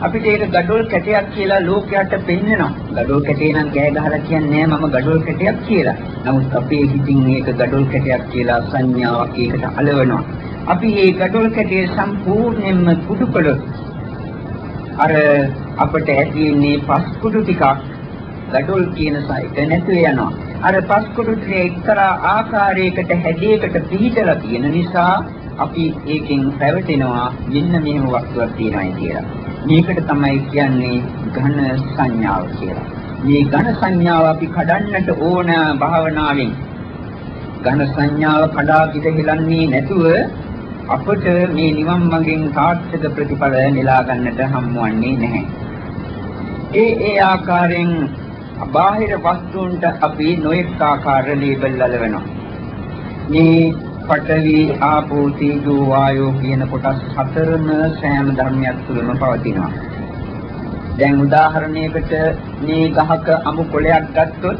අපිට ඒක gadol කැටයක් කියලා ලෝකයට පෙන්නනවා. gadol කැටේ නම් කෑ ගහලා කියන්නේ මම gadol කැටයක් කියලා. නමුත් අපේ හිතින් මේක gadol කැටයක් කියලා සංඥාවක් ඒකට අලවනවා. අපි මේ gadol කැටේ සම්පූර්ණයෙන්ම කුඩු කළොත් අර අපට ඇතිවෙන්නේ පස්කුඩු ටිකක් gadol කියන සයිට නැතුව යනවා. අර පස්කුඩු ටික එක්තරා ආකාරයකට හැඩයකට පිහිටලා තියෙන නිසා අපි ඒකෙන් පැවටෙනවා මෙන්න මෙහෙම වස්තුවක් තියෙනයි කියලා. මේකට තමයි කියන්නේ ඝන සංඥාව කියලා. මේ ඝන සංඥාව අපි කඩන්නට ඕන භාවනාවෙන්. ඝන සංඥාව කඩා පිටහෙලන්නේ නැතුව අපට මේ නිවන් මඟෙන් සාර්ථක ප්‍රතිඵල නෙලා ගන්නට හම්බවන්නේ නැහැ. ඒ ඒ ආකාරයෙන් බාහිර වස්තුන්ට අපි නොඑක ආකාර ලේබල් අලවනවා. මේ පඨවි ආපෝ තේජෝ වායෝ කියන කොටස් හතරම සෑම ධර්මයක් තුළම පවතිනවා. දැන් උදාහරණයකට මේ ගහක අමු කොළයක් ගත්තොත්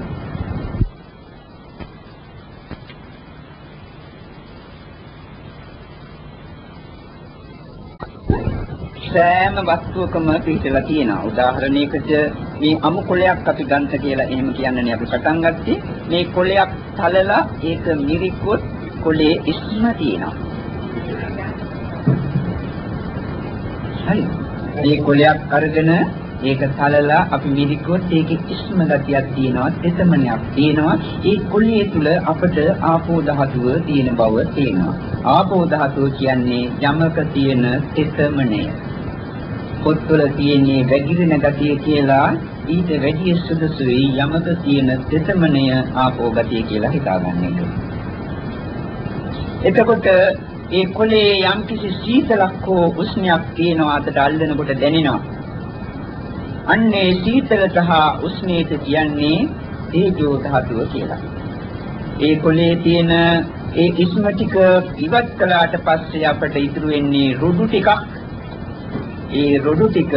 සෑම වස්තුවකම පිටලා තියෙනවා. උදාහරණයකට මේ අමු කොළයක් අපි ගන්න කියලා එහෙම කියන්නේ අපි පටන් ගත්තේ මේ කොළයක් තලලා ඒක මිරිකුත් කොළේ ඉස්ම තියෙනවා. හරි. මේ කොළයක් අරගෙන ඒක තලලා අපි මිරිකුත් ඒකේ ඉස්ම ගතියක් තියෙනවා, තෙතමනයක් තියෙනවා. ඒ කොළයේ තුල අපට ආපෝ ධාතුව තියෙන බව තියෙනවා. ආපෝ ධාතුව කියන්නේ යමක තියෙන තෙතමනය. පොත්වල තියෙන්නේ වැగిරෙන ගතිය කියලා ඊට වැඩි සුදුසුයි යමක තියෙන තෙතමනය ආපෝ ගතිය කියලා හිතාගන්න එක. එතකොට ඒ කොලේ යම්කිසි සීතලක් හෝ උෂ්ණයක් තියෙනවා අතට අල්ලනකොට දැනෙනවා. අන්නේ සීතල සහ උෂ්ණයට කියන්නේ තේජෝ ධාතුව කියලා. ඒ කොලේ තියෙන ඒ ඉස්ම ටික ඉවත් කළාට පස්සේ අපට ඉතුරු වෙන්නේ රොඩු ටිකක්. ඒ රොඩු ටික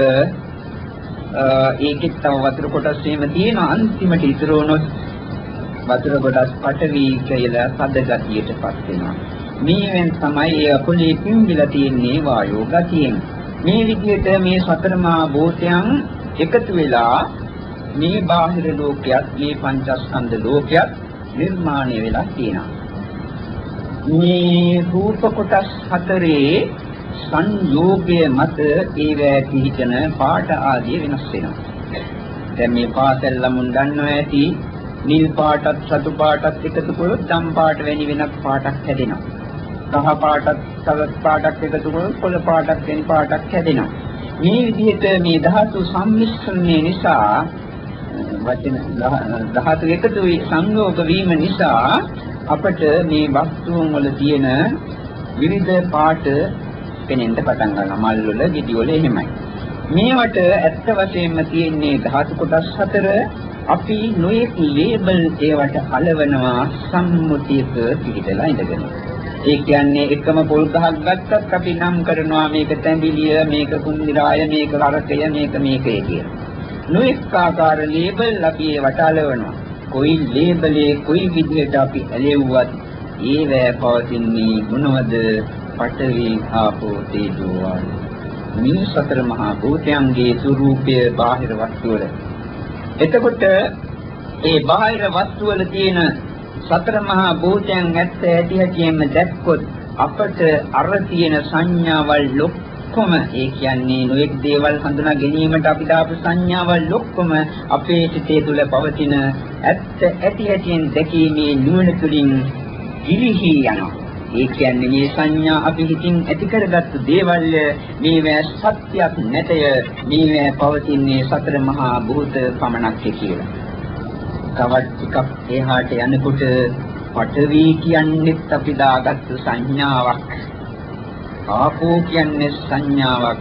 ඒකෙත් තව වතුර කොටස් එහෙම තියෙන අන්තිමට ඉතුරු වුණොත් වතුර කොටස් පටවි කියලා සද ගතියටපත් වෙනවා. මේවෙන් තමයි ඒ අකුලේ පිම්බිලා තියෙන්නේ වායෝ ගතියෙන්. මේ විදිහට මේ සතරමා භූතයන් එකතු වෙලා මේ බාහිර ලෝකයක් මේ පංචස්කන්ධ ලෝකයක් නිර්මාණය වෙලා තියෙනවා. මේ රූප කොටස් හතරේ සංයෝගය මත ඒවැ පිහිටන පාට ආදී වෙනස් වෙනවා. දැන් මේ පාසල් ළමුන් දන්නවා ඇති නිල් පාටත් සතු පාටත් එකතු කරොත් දම් පාට වැනි වෙනත් පාටක් හැදෙනවා. කහ පාටත් තවත් පාටක් එකතු කරොත් කොළ පාටක් වැනි පාටක් හැදෙනවා. මේ විදිහට මේ ධාතු සම්මිශ්‍රණය නිසා වචන ධාතු එකතු වී සංයෝග වීම නිසා අපට මේ වස්තුන් වල තියෙන විවිධ පාට පෙනෙන්න පටන් ගන්නවා. මල් වල ගෙඩි වල එහෙමයි. මේවට ඇත්ත වශයෙන්ම තියෙන්නේ ධාතු කොටස් හතර. අපි නොයෙක් ලේබල් ඒවට අලවනවා සම්මුතියක පිළිදලා ඉඳගෙන. ඒ කියන්නේ එකම පොල් ගහක් ගත්තත් අපි නම් කරනවා මේක තැඹිලිය මේක කුන්දිරාය මේක කරකය මේක මේකේ කියලා. නොඑක ආකාර ලේබල් අපි ඒවට අලවනවා. කොයි ලේබලේ කොයි විදිහට අපි ඇලෙව්වත් ඒවැ පවතින්නේ මොනවද? පඨවි ආපෝ තේජෝ වායු. මේ සතර මහා භූතයන්ගේ ස්වરૂපය බාහිර වස්තු වල එතකොට ඒ බාහිර වස්තු වල තියෙන සතර මහා භූතයන් ඇත්ත ඇති හැටියෙන්ම දැක්කොත් අපට අර තියෙන සංඥාවල් ලොක්කොම ඒ කියන්නේ නොඑක් දේවල් හඳුනා ගැනීමට අපි දාපු සංඥාවල් ලොක්කොම අපේ සිතේ තුල පවතින ඇත්ත ඇති හැටියෙන් දැකීමේ නුවණ තුලින් ගිලිහි යනවා ඒ කියන්නේ මේ සංඥා අපි හිතින් ඇති කරගත්තු දේවල් මේවැ සත්‍යයක් නැතය මේවැ පවතින්නේ සතර මහා භූත පමණක් කියලා. තවත් ටිකක් එහාට යනකොට පඨවි කියන්නේත් අපි දාගත්තු සංඥාවක්. ආපෝ කියන්නේ සංඥාවක්.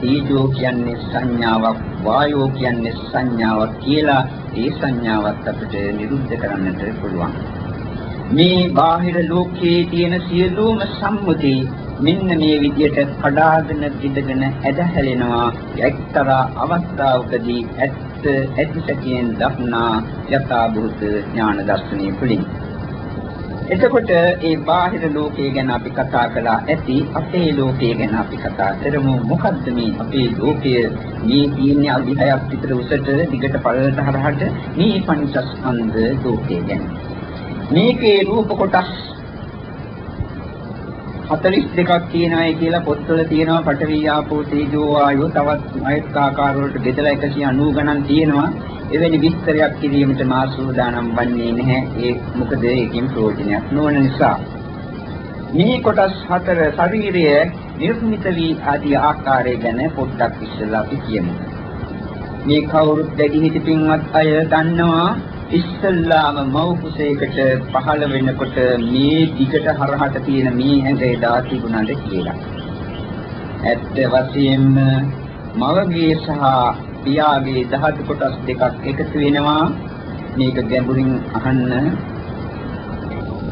තීජෝ කියන්නේ සංඥාවක්. වායෝ කියන්නේ සංඥාවක් කියලා ඒ සංඥාවත් අපිට නිරුද්ධ කරන්නට පුළුවන්. මේ බාහිර ලෝකයේ තියෙන සියලුම සම්මුති මෙන්න මේ විදියට කඩාගෙන දිදගෙන ඇදහැලෙනවා. එක්තරා අවස්ථාවකදී ඇත්ත ඇතිසකියෙන් දක්නා යථා භූත ඥාන දර්ශනය තුළින්. එතකොට ඒ බාහිර ලෝකය ගැන අපි කතා කළා ඇති අපේ ලෝකය ගැන අපි කතා කරමු. මොකද්ද මේ අපේ ලෝකය? මේ තියෙන අධිහයක් විතර උසට දිගට පළලට හරහට මේ පංචස්කන්ධ ලෝකය ගැන. මේකේ රූප කොටස් 42ක් තියෙනවායි කියලා පොත්වල තියෙනවා. පඨවි ආපෝ තේජෝ වායෝ තවත් අයත් ආකාර වලට බෙදලා 190 ගණන් තියෙනවා. එවැනි විස්තරයක් කිරීමට මා සූදානම් වන්නේ නැහැ. ඒ මොකද ඒකෙන් ප්‍රයෝජනයක් නොවන නිසා. මේ කොටස් හතර ශරීරය නිර්මිත වී ආදී ආකාරය ගැන පොඩ්ඩක් ඉස්සෙල්ලා අපි කියමු. මේ කවුරුත් දැඩි හිත පින්වත් අය දන්නවා. ඉස්සල්ලාම මව් කුසයකට පහළ වෙනකොට මේ දිගට හරහට තියෙන මේ ඇඟ එදා තිබුණාද කියලා. ඇත්ත වශයෙන්ම මවගේ සහ පියාගේ ධාතු කොටස් දෙකක් එකතු වෙනවා. මේක ගැඹුරින් අහන්න.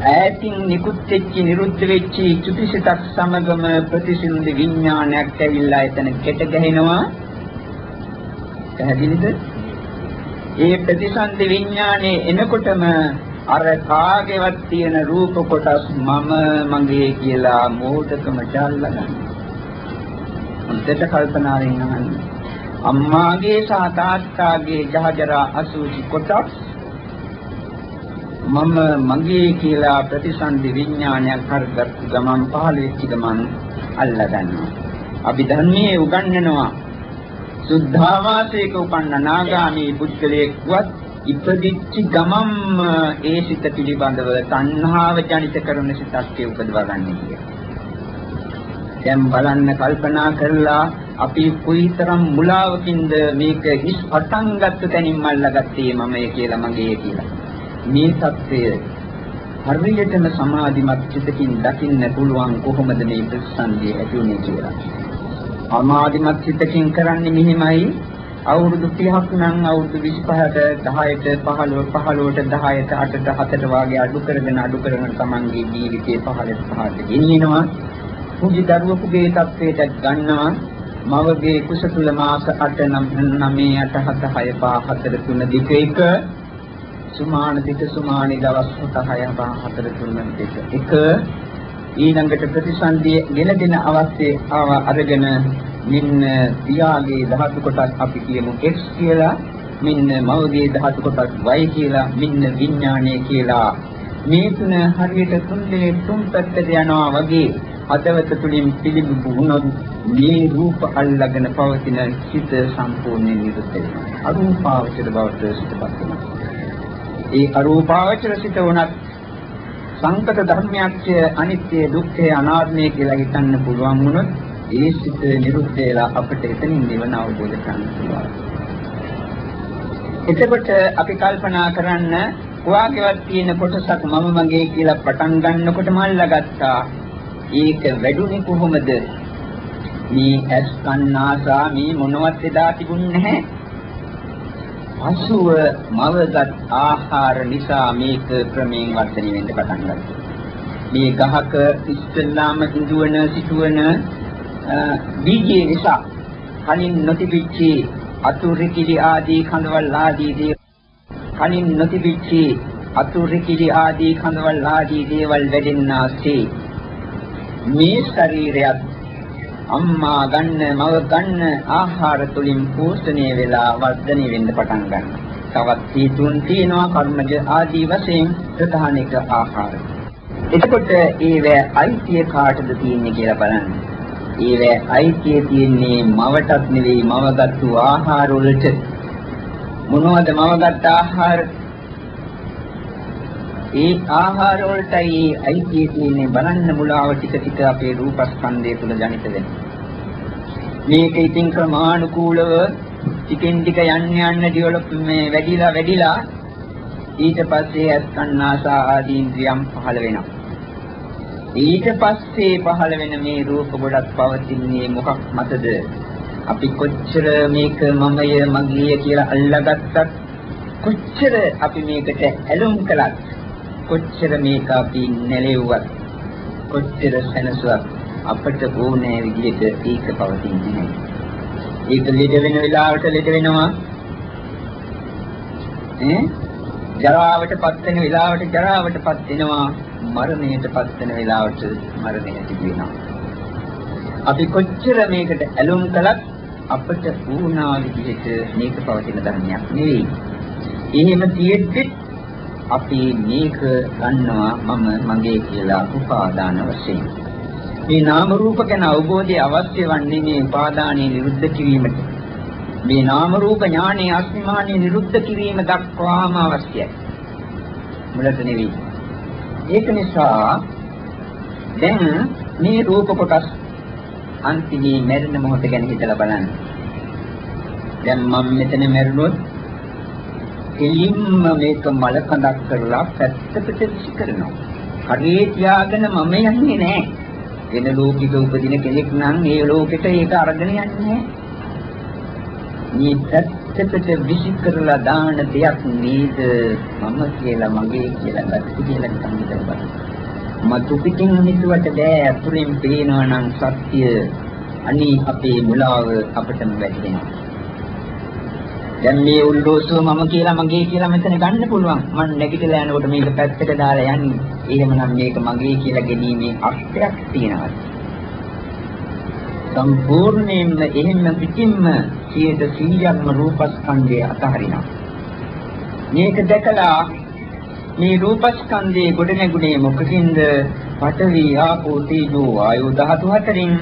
ඈතින් නිකුත් වෙච්ච නිරුද්ධ වෙච්ච චුතිසිතක් සමගම ප්‍රතිසින්දි විඥානයක් ඇවිල්ලා එතන කෙට ගැහෙනවා. පැහැදිලිද? ඒ ප්‍රතිසන්දි විඥානේ එනකොටම අර කාගේවත් තියෙන රූප කොටස් මම මගේ කියලා මෝඩකමට අල්ලගන්න. හොඳට කල්පනාවෙන් අහන්න. අම්මාගේ සහ තාත්තාගේ ජහජරා අසුචි කොටස් මම මගේ කියලා ප්‍රතිසන්දි විඥානයක් හරගත් ගමන් පහළ වෙච්ච ගමන් අල්ලගන්නවා. අපි ධර්මයේ උගන්වනවා සුද්ධාවාසයක උපන්න නාගාමී පුද්ගලයෙක්වත් ඉපදිච්ච ගමම්ම ඒ සිත පිළිබඳව තණ්හාව ජනිත කරන සිතක් උපදවා ගන්න කියලා. දැන් බලන්න කල්පනා කරලා අපි කොයිතරම් මුලාවකින්ද මේක හිස් පටන් ගත්ත තැනින්ම අල්ලගත්තේ මම කියලා මගේ කියලා. මේ தත්ත්වය හරියටම සමාධිමත් චිතකින් දකින්න පුළුවන් කොහොමද මේ ප්‍රතිසන්දිය ඇති වුනේ කියලා. අමාදිමත් චිතකින් කරන්නේ මෙහිමයි අවුරුදු 30ක් නම් අවුරුදු 25ට 10ට 15 15ට 10ට 8ට 7ට වාගේ අඩු කරගෙන අඩු කරගෙන තමන්ගේ ජීවිතයේ 15ට 15ට ගෙනියනවා. කුජි දරුවෙකුගේ තත්වයට ගන්නවා. මවගේ කුස තුල මාස 8 9 8 7 6 5 4 3 2 1 සුමාන දෙක සුමානි දවස් 7 6 5 4 3 2 1 ඊළඟට ප්‍රතිසන්දිය ගෙන දෙන අවස්ථේ අරගෙන මින්න පියාගේ ධාතු කොටස් අපි කියමු x කියලා මින්න මවගේ ධාතු කොටස් y කියලා මින්න විඥානය කියලා. මේ තුන හරියට තුන්දේ තුන් පැත්තට යනවා වගේ හදවත තුලින් පිළිබිඹු වුණොත් මේ රූප අල්ලගෙන පවතින සිත සම්පූර්ණයෙන් නිරුද්ධ වෙනවා. අරූපාවචර බවට සිතපත් වෙනවා. ඒ අරූපාවචර සිත උනත් සංකත ධර්මයක් අනිත්‍ය දුක්ඛය අනාත්මය කියලා හිතන්න පුළුවන් වුණොත් ඒ සිත නිරුද්ධ වෙලා අපිට එතනින් නිවන අවබෝධ කරගන්න පුළුවන්. එතකොට අපි කල්පනා කරන්න ඔයාගේවත් තියෙන කොටසක් මම මගේ කියලා පටන් ගන්නකොටම අල්ලගත්තා. ඒක වැඩුණේ කොහොමද? මේ ඇස් කන් ආසා මේ මොනවත් එදා තිබුණේ නැහැ. පසුව මවගත් ආහාර නිසා මේක ක්‍රමයෙන් වර්ධනය වෙන්න පටන් ගත්තා. මේ ගහක ඉස්සෙල්ලාම ඉඳුවන සිටුවන බීජේ නිසා කලින් නොතිබිච්ච අතුරුකිලි ආදී කඳවල් ආදී දේ කලින් නොතිබිච්ච අතුරුකිලි ආදී කඳවල් ආදී දේවල් වැඩෙන්නාසේ මේ ශරීරයත් අම්මා ගන්න මව ගන්න ආහාර තුලින් පෝෂණය වෙලා වර්ධනය වෙන්න පටන් ගන්නවා. තවත් හේතුන් තියෙනවා කර්මජ ආදී වශයෙන් ප්‍රධානික ආහාර. එතකොට ඒවැ අයිතිය කාටද තියෙන්නේ කියලා බලන්න. ඒවැ අයිතිය තියෙන්නේ මවටත් නෙවෙයි මවගත්තු ආහාර වලට. මොනවද මවගත් ආහාර? ඒ ආහාර වලටයි අයිතිය තියෙන්නේ බලන්න මුලාව ටික ටික අපේ රූපස්කන්ධය තුල ජනිත වෙනවා. මේක ඉතින් ක්‍රමානුකූලව ටිකෙන් ටික යන්න යන්න ඩෙවලොප් මේ වැඩිලා වැඩිලා ඊට පස්සේ අස්කන්නාසා ආදී ඉන්ද්‍රියම් පහළ වෙනවා. ඊට පස්සේ පහළ වෙන මේ රූප ගොඩක් පවතින්නේ මොකක් මතද? අපි කොච්චර මේක මමය මගේය කියලා අල්ලාගත්තත් කොච්චර අපි මේකට ඇලුම් කළත් කොච්චර මේක අපි නැලෙව්වත් කොච්චර සැනසුවත් අපට ඕනෑ විදිහට ඒක පවතින්නේ නැහැ. ඒක ලෙඩ වෙන වෙලාවට ලෙඩ වෙනවා. ඈ ජරාවටපත් වෙන වෙලාවට ජරාවටපත් වෙනවා. මරණයටපත් වෙන වෙලාවට මරණය සිදු වෙනවා. අපි කොච්චර මේකට ඇලුම් කළත් අපට වුණා විදිහට මේක පවතින ධර්මයක් නෙවෙයි. එහෙම තියෙද්දි අපි මේක ගන්නවා මම මගේ කියලා උපාදාන වශයෙන්. මේ නාම රූප ගැන අවබෝධය අවශ්‍ය වන්නේ මේ උපාදානයේ නිරුද්ධ කිරීමට. මේ නාම රූප ඥානයේ අස්මිමානිය නිරුද්ධ කිරීම දක්වාම අවශ්‍යයි. මුලට නෙවෙයි. ඒක නිසා දැන් මේ රූප කොටස් අන්තිමේ මැරෙන මොහොත ගැන හිතලා බලන්න. දැන් මම මෙතන මැරුණොත් එලින්ම මේක මල කඳක් කරලා පැත්තකට විසි කරනවා. හරිය තියාගෙන මම යන්නේ නැහැ. වෙන ලෝකික උපදින කෙනෙක් නම් ඒ ලෝකෙට ඒක අරගෙන යන්නේ නැහැ. මේ පැත්තකට විසි කරලා දාන දෙයක් නේද මම කියලා මගේ කියලා ගත්ත කියලා හිතන්න බෑ. මතු පිටින් හිතුවට බෑ අතුරින් පේනවා නම් සත්‍ය අනී අපේ මුලාව අපටම වැටහෙනවා. දැන් මේ උල්ලෝසුව මම කියලා මගේ කියලා මෙතන ගන්න පුළුවන්. මම නැගිටලා යනකොට මේක පැත්තට දාලා යන්නේ. එහෙමනම් මේක මගේ කියලා ගැනීමේ අර්ථයක් තියෙනවා. සම්පූර්ණයෙන්ම එහෙම පිටින්ම 100%ක්ම රූපස්කන්ධය අතහරිනවා. මේක දැකලා මේ රූපස්කන්ධයේ ගොඩනැගුණේ මොකකින්ද? පඨවි ආපෝ තේජෝ වායෝ ධාතු හතරින්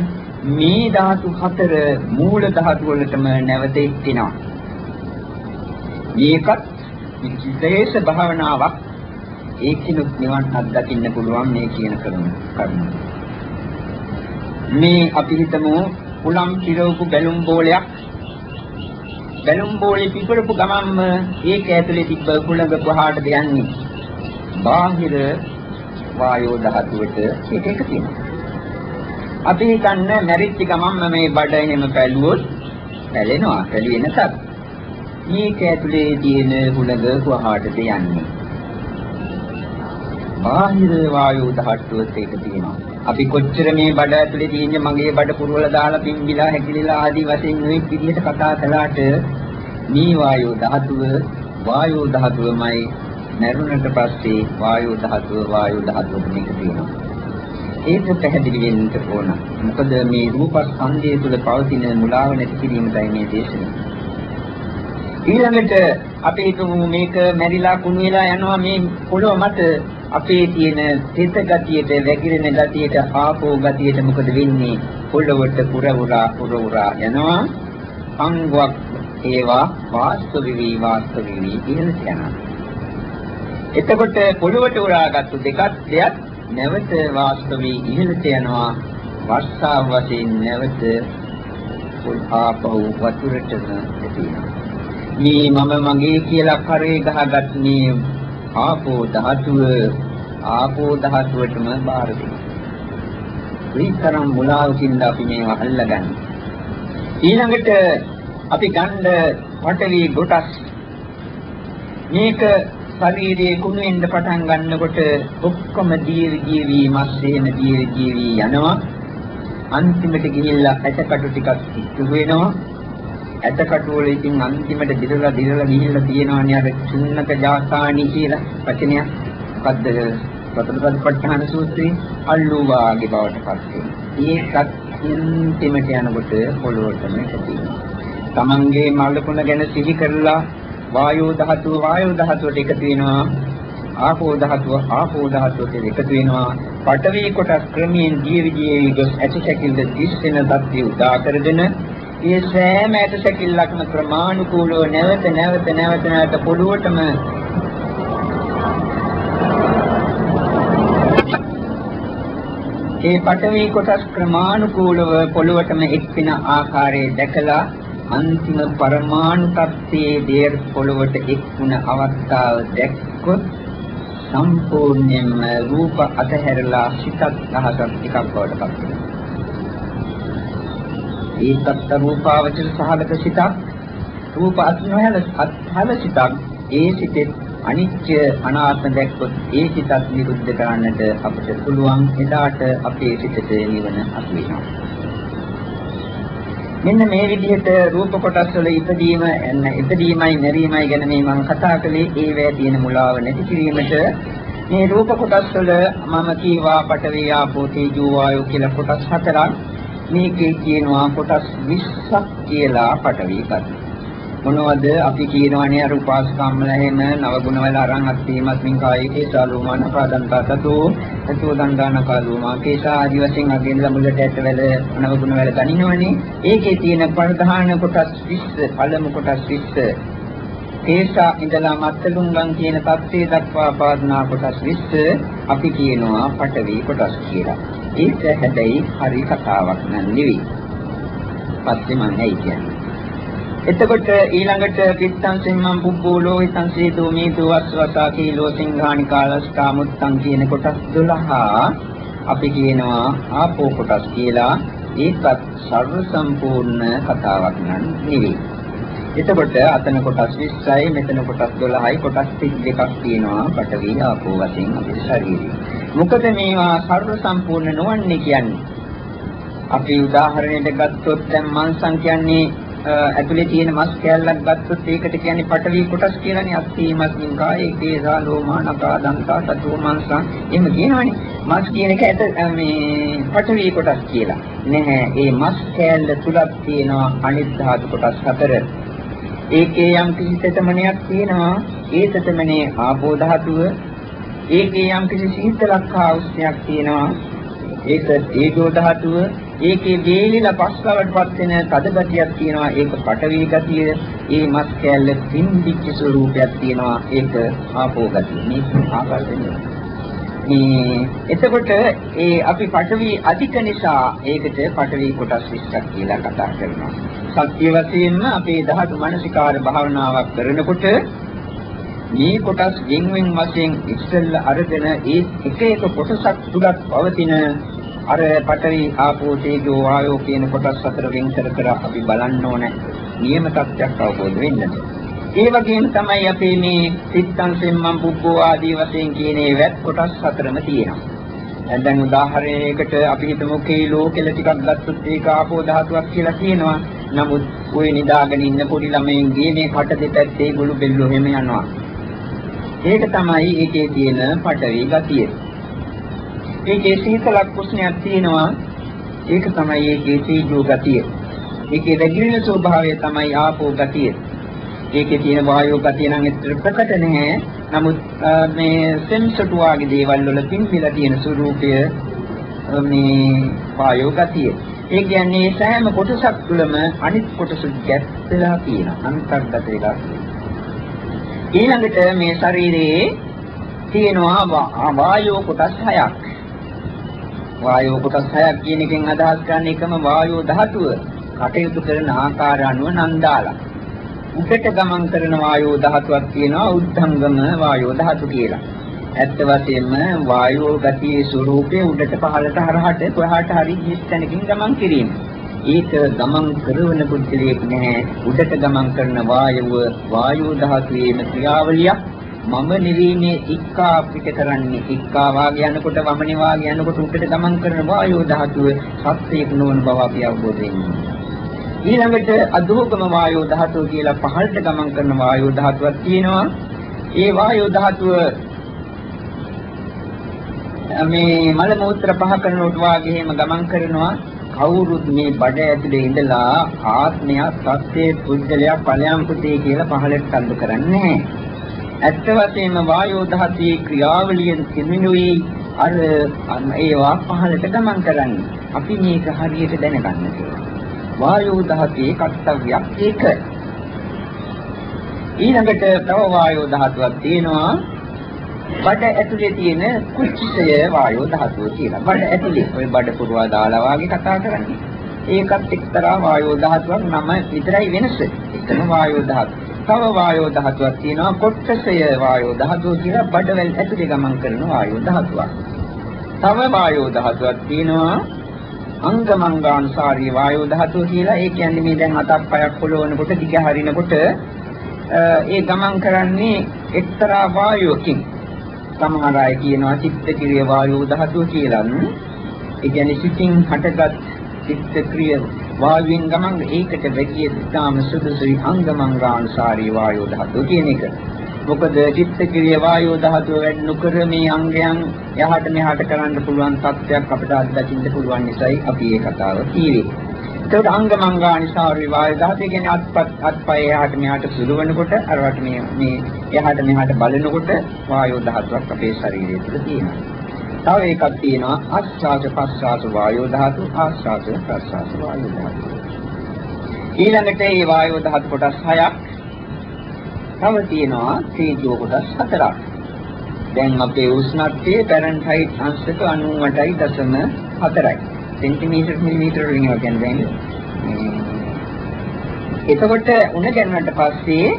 මේ ධාතු හතර මූල ධාතු වලටම නැවත එක්ටිනවා. මේකත් විශේෂ භාවනාවක් ඒකිනුත් නිවන් අත්දකින්න පුළුවන් මේ කියන කරුණ. මේ අපි හිතමු උලම් කිරවපු බැලුම් බෝලයක් බැලුම් බෝලේ පිපරපු ගමන්ම ඒක ඇතුලේ තිබ්බ කුලඟ පහාටද යන්නේ. බාහිර වායෝ ධාතුවට ඒක එක තියෙනවා. අපි හිතන්නේ මැරිච්ච ගමන්ම මේ බඩ එහෙම පැලුවොත් පැලෙනවා. පැලියේ නැතත්. මේක ඇතුලේ තියෙන හුළඟ කොහාටද යන්නේ? බාහිර වායෝ ධාතුවත් ඒක තියෙනවා. අපි කොච්චර මේ බඩ ඇතුලේ තියෙන මගේ බඩ පුරවල දාලා පිම්බිලා හැකිලිලා ආදී වශයෙන් නොඑක් විදිහට කතා කළාට මේ වායෝ ධාතුව වායෝ ධාතුවමයි මරුණට පස්සේ වායෝ ධාතුව වායෝ ධාතුව මේක තියෙනවා. ඒක පැහැදිලි වෙන්න ඕන. මොකද මේ රූපස්කන්ධය තුළ පවතින මුලාව නැති කිරීමයි මේ දේශනාව. ඊළඟට අපි හිතමු මේක මැරිලා කුණු වෙලා යනවා. මේ පොළොව මත අපේ තියෙන තෙත ගතියට වැగిරෙන ගතියට ආපෝ ගතියට මොකද වෙන්නේ? පොළොවට පුරවුරා පුරවුරා යනවා. අංගයක් ඒවා වාස්තු විවි වාස්තු විවි ඉහළට යනවා එතකොට පොළොවට උරාගත්තු දෙකක් දෙයක් නැවත වාස්තවී ඉහළට යනවා. වර්ෂාව වශයෙන් නැවත ආපහු වතුරටම ඇතිවෙනවා. මේ මම මගේ කියලා කරේ ගහගත් මේ ආපෝ ධාතුව ආපෝ ධාතුවටම බාර දෙනවා. විතරම් මුලාවකින් අපි මේවා අල්ලගන්නේ. ඊළඟට අපි ගන්න පටවි කොටස් මේක ශරීරයේ කුණු වෙන්න පටන් ගන්නකොට ඔක්කොම දීර්ඝ ජීවි මස් එහෙම දීර්ඝ ජීවි යනවා අන්තිමට ගිහිල්ලා ඇටකටු ටිකක් ඉතුරු වෙනවා ඇටකටු වල ඉතින් අන්තිමට දිරලා දිරලා ගිහිල්ලා තියෙනවානේ අර චුන්නක ජාසානි කියලා වචනයක්. මොකද්ද? පතරපත්ඨාන සූත්‍රයේ? අල්ලුවාගේ බවට පත් වෙනවා. ඒකත් අන්තිමට යනකොට පොළොවටම ඇතිවෙනවා තමන්ගේ මල්ලකුණ ගැන සිහි කරලා වායෝ ධාතුව වායෝ ධාතුවට එකතු වෙනවා. ආපෝ ධාතුව ආපෝ ධාතුවට එකතු වෙනවා. පඨවි කොටස් ක්‍රමයෙන් ජීවි ජීවි ගොස් ඇටසැකිල්ල දිස්සෙන දත්ති උදා කරගෙන ඒ සෑම ඇටසැකිල්ලක්ම ක්‍රමානුකූලව නැවත නැවත නැවත නැවත පොළොවටම ඒ පඨවි කොටස් ක්‍රමානුකූලව පොළොවටම එක්වෙන ආකාරය දැකලා අන්තිම පරමාණු තත්ත්වයේ දේර පොළවට එක්ුණ අවස්ථාව දැක්කොත් සම්පූර්ණයෙන්ම රූප අතහැරලා සිතත් අහසක් එකක් බවට පත් වෙනවා. ඒ සත්‍ය රූපාවචර සහගත සිතක්. රූප අත්නොහැල අත්හල සිතක්. ඒ සිතේ අනිත්‍ය අනාත්ම දැක්කොත් ඒ සිතත් නිරුද්ධ කරන්නට අපිට පුළුවන්. එදාට අපේ සිතට නිවන අත් වෙනවා. මෙන්න මේ විදිහට රූප කොටස් වල ඉදීම ඉදීමයි නැරීමයි ගැන මේ මම කතා කළේ. ඒ වේ තියෙන මුලාව නැති කිරීමට. මේ රූප කොටස් වල මම කීවා පඨවි ආපෝ තේජෝ වායෝ කියලා කොටස් හතරක්. මේකේ කියනවා කොටස් 20ක් කියලා පඨවි කර්ම මොනවද අපි කියනවානේ අර උපාසකම්මල එහෙම නවගුණ වල අරන් අත්ීමස්මින් කායිකේ සාලෝමාන පාදන්තා තතෝ තතෝ දණ්ඩාන කාලෝමා කේසා ආදි වශයෙන් අගෙන් ළමුලට ඇටවල නවගුණ වල ගනිනවනේ ඒකේ තියෙන ප්‍රධාන කොටස් 20 පළමු කොටස් 20 කේසා ඉඳලා මත්තලුංගම් කියන தත්ත්වයේ දක්වා පාදනා කොටස් 20 අපි කියනවා පටවි කොටස් කියලා. ඒක හැබැයි හරි කතාවක් නන් නෙවෙයි. පස්සේ මම ඇයි කියන්නේ? එතකොට ඊළඟට පිත්තං සිම්මං පුබ්බෝලෝ හිතං සීතෝ මේතු වස්සවතා කීලෝ සිංහානි කාලස්කා මුත්තං කියන කොටස් 12 අපි කියනවා ආපෝ කොටස් කියලා. ඒකත් සර්ව සම්පූර්ණ කතාවක් නන් නෙවෙයි. එතකොට අතන කොටස් 20යි මෙතන කොටස් 12යි කොටස් 32ක් තියෙනවා පඨවි ආපෝ වශයෙන් අපේ ශරීරය. මොකද මේවා සර්ව සම්පූර්ණ නොවන්නේ කියන්නේ? අපි උදාහරණයක් ගත්තොත් දැන් මංසන් කියන්නේ ඇතුලේ තියෙන මස් කෑල්ලක් ගත්තොත් ඒකට කියන්නේ පටවි කොටස් කියලානේ අස්ති මස්මින් කායේ කේසා ලෝමා නකා දන්තා සතු මාංශා එහෙම කියනවනේ මස් කියන එක ඇත මේ පටවි කොටස් කියලා නැහැ ඒ මස් කෑල්ල තුලක් තියෙනවා අනිත් ධාතු කොටස් හතර ඒකේ යම් කිසි තෙතමනයක් තියෙනවා. ඒ තෙතමනේ ආපෝ ධාතුව. ඒකේ යම් කිසි සීතලක් හා උෂ්ණයක් තියෙනවා. ඒක තේජෝ ධාතුව. ඒකේ වේලිලා පස්ලවටපත් වෙන තද ගතියක් තියෙනවා. ඒක පටවි ගතිය. ඒ මස් කැල්ල පින්දිච්ච ස්වරූපයක් තියෙනවා. ඒක ආපෝ ගතිය. මේ ආකාරයෙන් මේ එතකොට ඒ අපි පටවි අධික නිසා ඒකට පටවි කොටස් 20ක් කියලා කතා කරනවා. සත්‍ය වශයෙන්ම අපේ ධාතු මනසිකාර භාවනාවක් කරනකොට මේ කොටස් වෙන්වෙන් වශයෙන් ඉස්සෙල්ලා අරගෙන ඒ එක එක කොටසක් තුලත් පවතින අර පඨවි ආපෝ තේජෝ වායෝ කියන කොටස් අතර වෙන් කර කර අපි බලන්න ඕනේ නියම තත්ත්වයක් අවබෝධ වෙන්න. ඒ වගේම තමයි අපේ මේ සිත්තං සෙම්මන් පුබ්බෝ ආදී වශයෙන් කියන ඒ වැත් කොටස් හතරම තියෙනවා. දැන් උදාහරණයකට අපි හිතමු කීලෝ කියලා ටිකක් ගත්තොත් ඒක ආපෝ ධාතුවක් කියලා කියනවා. නමුත් ওই නිදාගෙන ඉන්න පොඩි ළමයින්ගේ මේ කට දෙපැත්තේ ගොළු බෙල්ලෝ හැම යනවා. ඒක තමයි ඒකේ තියෙන පටවි ගතිය. ඒකේ සීතලක් කුස්නයක් තියෙනවා. ඒක තමයි ඒකේ තීජෝ ගතිය. ඒකේ වැగిරෙන ස්වභාවය තමයි ආපෝ ගතිය. ඒකේ තියෙන වායෝ ගතිය නම් ඒතර ප්‍රකට නැහැ. නමුත් මේ සෙන්සටු වගේ දේවල් වල පින්පිලා තියෙන ස්වરૂපය මේ වායෝ ගතිය. ඒ කියන්නේ සෑම කොටසක් තුළම අනිත් කොටස ගැප් වෙලා තියෙනවා. අන්තර්ගත වෙලා ඊළඟට මේ ශරීරයේ තියෙනවා වායෝ කොටස් හයක්. වායෝ කොටස් හයක් කියන එකෙන් අදහස් කරන්නේ එකම වායෝ ධාතුව කටයුතු කරන ආකාර අනුව නන්දාලා. උඩට ගමන් කරන වායෝ ධාතුවක් තියෙනවා උද්ධංගම වායෝ ධාතු කියලා. ඇත්ත වශයෙන්ම වායෝ ගතියේ ස්වરૂපයේ උඩට පහළට හරහට කොහාට හරි හිස්තැනකින් ගමන් කිරීම. ඒක ගමන් කරන පුද්ගලයෙක් නැහැ. උඩට ගමන් කරන වායුව වායෝ ධාතුවේම ක්‍රියාවලියක්. මම නිවීමේ ඉක්කා පිට කරන්නේ ඉක්කා වාගේ යනකොට වමනේ වාගේ යනකොට උඩට ගමන් කරන වායෝ ධාතුව සත්‍යයක් නොවන බව අපි අවබෝධ වෙනවා. ඊළඟට අදෝගම වායෝ ධාතුව කියලා පහළට ගමන් කරන වායෝ ධාතුවක් තියෙනවා. ඒ වායෝ ධාතුව මේ මල මූත්‍ර පහ කරනකොට වාගේම ගමන් කරනවා. කවුරුත් මේ බඩ ඇතුලේ ඉඳලා ආත්මය සත්‍යයේ පුද්ගලයා ඵලයන් පුතේ කියලා පහළට තල්ලු කරන්නේ ඇත්ත වශයෙන්ම වායෝ ධාතුවේ ක්‍රියාවලියෙන් කිමිනුයි අර ඒවා පහළට ගමන් කරන්නේ. අපි මේක හරියට දැනගන්න ඕනේ. වායෝ දහතේ කර්තව්‍යයක් ඒක. ඊළඟට තව වායෝ ධාතුවක් තියෙනවා. බඩ ඇතුලේ තියෙන කුච්චය වායෝ ධාතුව කියලා. බඩ ඇතුලේ ඔය බඩ පුරවා දාලා වාගේ කතා කරන්නේ. ඒකත් එක්තරා වායෝ ධාතුවක් නම විතරයි වෙනස. එකම වායෝ ධාතුව. තව වායෝ ධාතුවක් තියෙනවා කොට්ටසය වායෝ ධාතුව කියලා බඩවැල් ඇතුලේ ගමන් කරන වායෝ ධාතුවක්. තව වායෝ ධාතුවක් තියෙනවා අංගමංගානුසාරී වායෝ ධාතුව කියලා ඒ කියන්නේ මේ දැන් අතක් පයක් පොළවනකොට දිග හරිනකොට ඒ ගමන් කරන්නේ එක්තරා වායුවකින් සමහර අය කියනවා චිත්තක්‍රිය වායෝ ධාතුව කියලා. ඒ කියන්නේ සිතින් හටගත් චිත්තක්‍රිය වායුවෙන් ගමන් ඒකට වැඩි ඉතාම සුදුසුයි අංගමංගානුසාරී වායෝ ධාතුව කියන එක. මොකද චිත්ත ක්‍රිය වායෝ ධාතුව වැඩි නොකර මේ අංගයන් යහට මෙහාට කරන්න පුළුවන් තත්ත්වයක් අපිට අත්දකින්න පුළුවන් නිසායි අපි මේ කතාව කීවේ. ඒකට අංග මංගානිසාරි වායු ධාතුව කියන්නේ අත්පත් අත්පය යහට මෙහාට සුදුවනකොට අරවට මේ මේ යහට මෙහාට බලනකොට වායෝ ධාතුවක් අපේ ශරීරය තුළ තියෙනවා. තව එකක් තියෙනවා ආස්වාද ප්‍රස්වාස වායෝ ධාතු ආස්වාද ප්‍රස්වාස වායෝ ධාතු. ඊළඟට මේ වායෝ ධාතු කොටස් හයක් තව තියෙනවා තේජෝ කොටස් හතරක්. දැන් අපේ උෂ්ණත්වය ෆැරන්හයිට් අංශක 98.4යි. සෙන්ටිමීටර් මිලිමීටර වලින් කියන්නේ එතකොට උණ ගැනීමට පස්සේ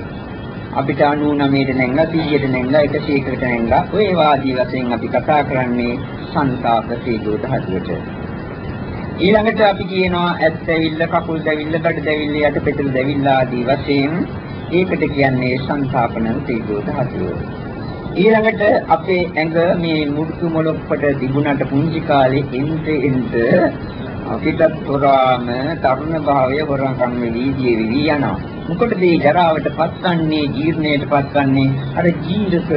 අපිට 99ට නැංගා 100ට නැංගා 101කට නැංගා ඔය වාදී වශයෙන් අපි කතා කරන්නේ සංතාප තේජෝ ධාතුවට. ඊළඟට අපි කියනවා ඇත් දැවිල්ල කකුල් දැවිල්ල බඩ දැවිල්ල යට පෙතල දැවිල්ල ආදී වශයෙන් ඒකට කියන්නේ සංස්ථාපන තේජෝ ධාතුව. ඊළඟට අපේ ඇඟ මේ මුඩු මොළොක්කට තිබුණාට පුංචි කාලේ එන්ට එන්ට අපිට තොරාම තරුණ භාවය වරංකම් වෙවි ජීවි යනවා. මොකටද මේ ජරාවට පත්වන්නේ ජීර්ණයට පත්වන්නේ අර ජීරක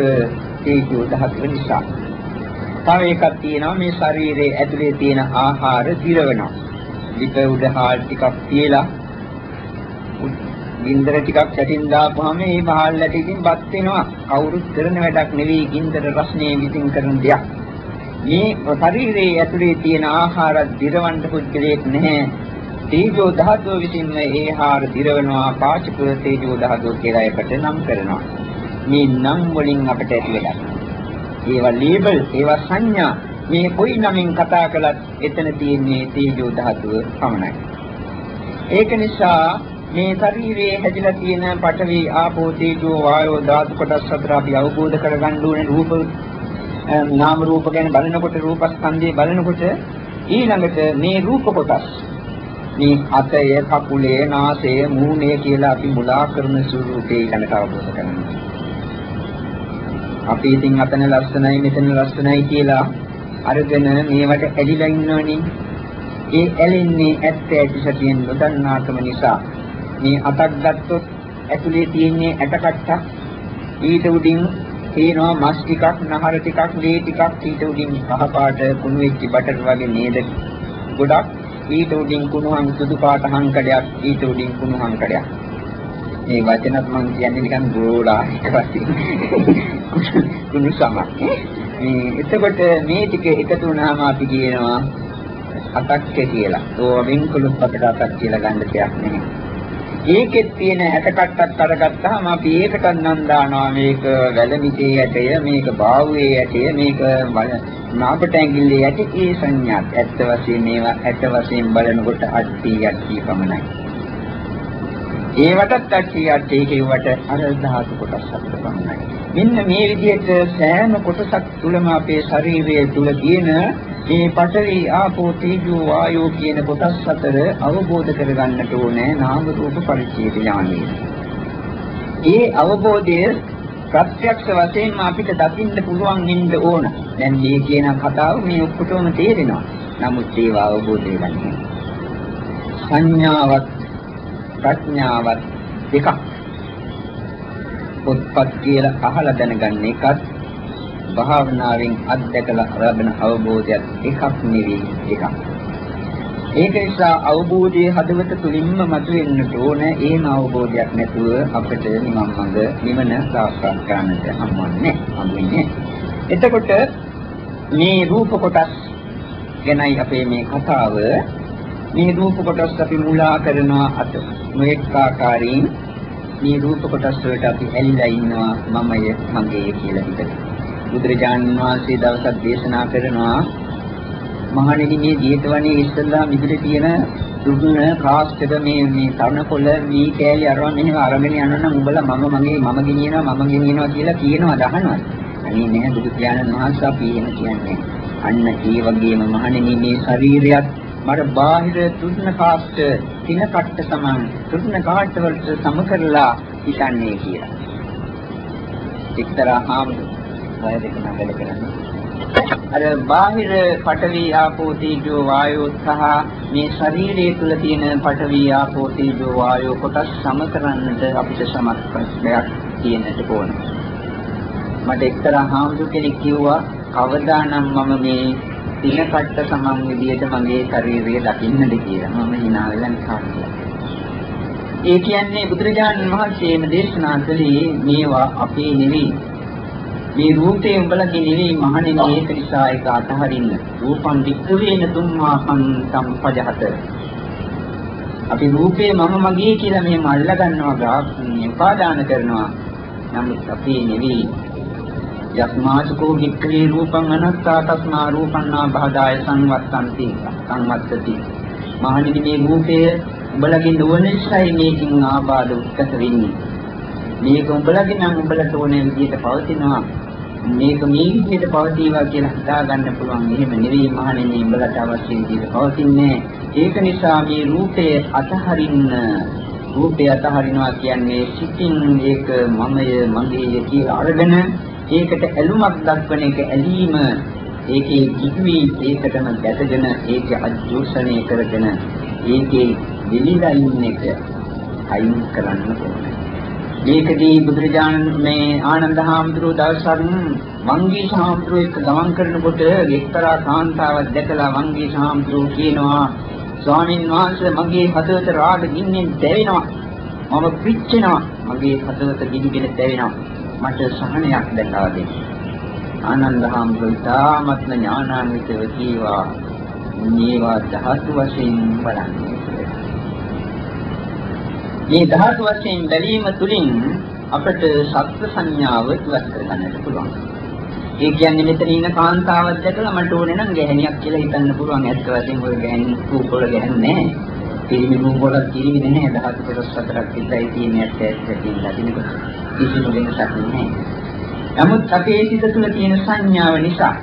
තේජෝ ධාතුව නිසා. තව එකක් තියෙනවා මේ ශරීරයේ ඇතුලේ තියෙන ආහාර දිරවනවා. ලිප උඩ හාල් ටිකක් තියලා ගින්දර ටිකක් ඇටින් දාපුවාම මේ මහල් ඇටිකින් බත් වෙනවා. කවුරුත් කරන වැඩක් නෙවෙයි ගින්දර රස්නේ විසින් කරන දෙයක්. මේ ශරීරයේ ඇතුලේ තියෙන ආහාර දිරවන්න පුද්ගලයෙක් නැහැ. තේජෝ ධාතුව විසින් මේ ආහාර දිරවනවා පාචක තේජෝ ධාතුව කියලා එකට නම් කරනවා. මේ නම් වලින් අපිට ඇති වෙලා. ඒවා ලේබල්, ඒවා සංඥා. මේ කොයි නමින් කතා කළත් එතන තියෙන්නේ තේජෝ ධාතුව පමණයි. ඒක නිසා මේ ශරීරයේ හැදිලා තියෙන පඨවි ආපෝ තේජෝ වායෝ ධාතු කොටස් හතර අපි අවබෝධ කරගන්න ඕනේ රූප නාම රූප ගැන බලනකොට රූපස්කන්ධය බලනකොට ඊළඟට මේ රූප කොටස්. මේ අතය කකුලේ නාසය මූණය කියලා අපි මුලා කරන ස්වරූපේ ඊළඟට අවබෝධ කරගන්නවා අපි ඉතින් අතන ලස්සනයි මෙතන ලස්සනයි කියලා අරගෙන මේවට ඇලිලා ඉන්නවනේ. ඒ ඇලෙන්නේ ඇත්ත ඇති සතියෙන් නොදන්නාකම නිසා. මේ අතක් ගත්තොත් ඇතුලේ තියෙන්නේ ඇට කට්ටක් ඊට උඩින් තියෙනවා මස් ටිකක් නහර ටිකක් ලේ ටිකක්. ඊට උඩින් කහ පාට කුණු වෙච්ච බටර් වගේ නේද ගොඩක්. ඊට උඩින් කුණුහන් සුදු පාට හංකඩයක් ඊට උඩින් කුණු හංකඩයක් මේ වචනත් මම කියන්නේ නිකන් ගෝඩා එක වශයෙන් කුණු සමක්. මේ එතකොට මේ ටික එකතු වුණාම අපි කියනවා අතක්ක කියලා. ඕ වෙන්කොළු අපිට අතක් කියලා ගන්න දෙයක් නෙමෙයි. ඒකෙත් තියෙන ඇටකට්ටක් අරගත්තාම අපි ඒකට නම් දානවා. මේක වැලමිටේ ඇටය මේක බාහුවේ ඇටය මේක නාපට ඇඟිල්ලේ ඇටි ඒ සංඥාත්. ඇත්ත වශයෙන් මේවා ඇට වශයෙන් බලනකොට අට්ටි යට්ටි පමණයි. ඒවටත් අට්ටි යට්ටි කියවට අර ධාතු කොටස් අපිට පමණයි. මෙන්න මේ විදිහට සෑම කොටසක් තුළම අපේ ශරීරයේ තුල තියෙන මේ පඨවි ආපෝ තේජෝ වායෝ කියන කොටස් අතර අවබෝධ කරගන්නට ඕනේ නාම රූප පරිච්ඡේද ඥානය. ඒ අවබෝධය ප්‍රත්‍යක්ෂ වශයෙන්ම අපිට දකින්න පුළුවන් වෙන්න ඕන. දැන් මේ කියන කතාව මේ ඔක්කොටම තේරෙනවා. නමුත් ඒව අවබෝධ වෙන්නේ සංඥාවත් ප්‍රඥාවත් දෙකක්. පොත්පත් කියලා අහලා දැනගන්න එකත් භාවනාවෙන් අත්දැකලා ලබන අවබෝධයත් එකක් නෙවෙයි එකක්. ඒක නිසා අවබෝධයේ හදවත තුලින්ම මතුවෙන්නට ඕන ඒන අවබෝධයක් නැතුව අපිට නිවන් මඟ නිවන සාක්ෂාත් කරන්නට හම්බුන්නේ හම්බුන්නේ. එතකොට මේ රූප කොටස් ගැනයි අපේ මේ කතාව මේ රූප කොටස් අපි මුලා කරනවා අත නොඑක ආකාරයෙන් මේ රූප කොටස් වලට අපි ඇලිලා ඉන්නවා මමය මගේ කියලා හිතනවා බුදුරජාණන් වහන්සේ දවසක් දේශනා කරනවා මහණෙනි මේ ජීතවනේ ඉස්සල්ලා මිදුලේ තියෙන දුන්න කාස්ටක මේ මේ තනකොළ මේ කෑලි අරවා මෙහෙම අරගෙන යනවා නම් උඹලා මම මගේ මම ගෙනියනවා මම ගෙනියනවා කියලා කියනවා දහනවා. අනේ නෑ බුදු පියාණන් වහන්සේ අපි එහෙම කියන්නේ. අන්න ඒ වගේම මහණෙනි මේ ශරීරයත් මට බාහිර තුන්න කාස්ට තින කට්ට සමන් තුන්න කාට්ට වලට සම කරලා හිතන්නේ කියලා. එක්තරා හාමුදුරුවෝ වය දෙක නගල කරන්නේ. අර බාහිර පඨවි ආපෝ තේජෝ වායෝ සහ මේ ශරීරයේ තුල තියෙන පඨවි ආපෝ තේජෝ වායෝ කොටස් සම කරන්නට අපිට සමත්කමක් තියෙන්නට ඕන. මට එක්තරා හාමුදුර කෙනෙක් කිව්වා කවදානම් මම මේ දින කට්ට සමන් විදියට මගේ ශරීරය දකින්නද කියලා. මම hina වෙලා නිකන් ඒ කියන්නේ බුදුරජාණන් වහන්සේම දේශනා කළේ මේවා අපේ නෙවෙයි මේ රූපේ උඹලගේ නෙවෙයි මහණෙනි ඒක නිසා ඒක අතහරින්න. රූපං වික්ඛවේන තුම්මාපං සම්පජහත. අපි රූපේ මම මගේ කියලා මෙහෙම අල්ලා ගන්නවා උපාදාන කරනවා. නමුත් අපි නෙවෙයි. යස්මාචකෝ වික්ඛවේ රූපං අනත්තා තස්මා රූපන්නා බහදාය සංවත්තන්ති සංවත්තති. මහණෙනි මේ රූපය උඹලගේ නොවන නිසායි මේකින් ආබාධ උත්කත වෙන්නේ. මේක උඹලගේ නම් උඹලට ඕනේ විදිහට පවතිනවා මේක මේ විදිහට පවතිවා කියලා හිතා ගන්න පුළුවන්. එහෙම නෙවෙයි මහණෙනි උඹලට අවශ්‍ය විදිහට පවතින්නේ ඒක නිසා මේ රූපය අතහරින්න රූපය අතහරිනවා කියන්නේ සිතින් ඒක මමය මගේය කියලා අරගෙන ඒකට ඇලුමක් දක්වන එක ඇලීම ඒකේ කිවි ඒකටම ගැටගෙන ඒක අජෝසණය කරගෙන ඒකේ විලිලා ඉන්න එක අයින් කරන්න ඕනේ. මේකදී බුදුරජාණන් මේ ආනන්ද හාමුදුරුවෝ දවසක් වංගී හාමුදුරුවෝ එක්ක ගමන් කරනකොට එක්තරා කාන්තාවක් දැකලා වංගී හාමුදුරුවෝ කියනවා ස්වාමීන් වහන්සේ මගේ හදවත රාග ගින්නෙන් දැවෙනවා. මම පිච්චෙනවා. මගේ හදවත ගිනිගෙන දැවෙනවා. මට සහනයක් දැකලා දෙන්න. ආනන්ද හාමුදුරුවෝ තාමත්ම ඥානාන්විතව කීවා. මේවා ධාතු වශයෙන් බලන්නේ. මේ ධාතු වශයෙන් බැලීම තුළින් අපට සත්‍ය සංඥාව ඉවත් කරගන්නට පුළුවන්. ඒ කියන්නේ මෙතන ඉන්න කාන්තාවක් දැකලා මට ඕනේ නම් ගැහණියක් කියලා හිතන්න පුළුවන්. ඇත්ත වශයෙන්ම ඔය ගැහණි රූපවල ගැහන්නේ නැහැ. පිරිමි රූප වල පිරිමි නැහැ ධාතු කොටස් හතරක් විතරයි තියෙන්නේ ඇත්ත ඇත්ත තියෙන ලදිනකොට කිසිම වෙනසක් නැහැ. නමුත් අපේ සිත තුළ තියෙන සංඥාව නිසා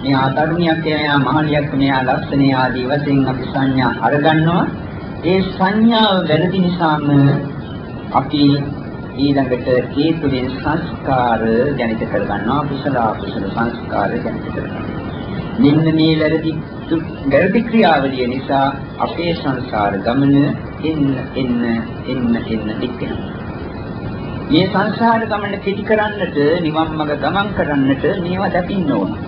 මේ ආතරුණියක් එයා මහලියක් මෙයා ලක්ෂණ ආදී වශයෙන් අපි සංඥා අරගන්නවා. ඒ සංඥාව වැරදි නිසාම අපි ඊළඟට ඒ තුළින් සංස්කාර ජනිත කරගන්නවා කුසල අකුසල සංස්කාර ජනිත කරගන්නවා. මෙන්න මේ වැරදි වැරදි ක්‍රියාවලිය නිසා අපේ සංසාර ගමන එන්න එන්න එන්න එන්න දික්කෙනවා. මේ සංසාර ගමන කෙටි කරන්නට නිවන් මඟ ගමන් කරන්නට මේවා දකින්න ඕන.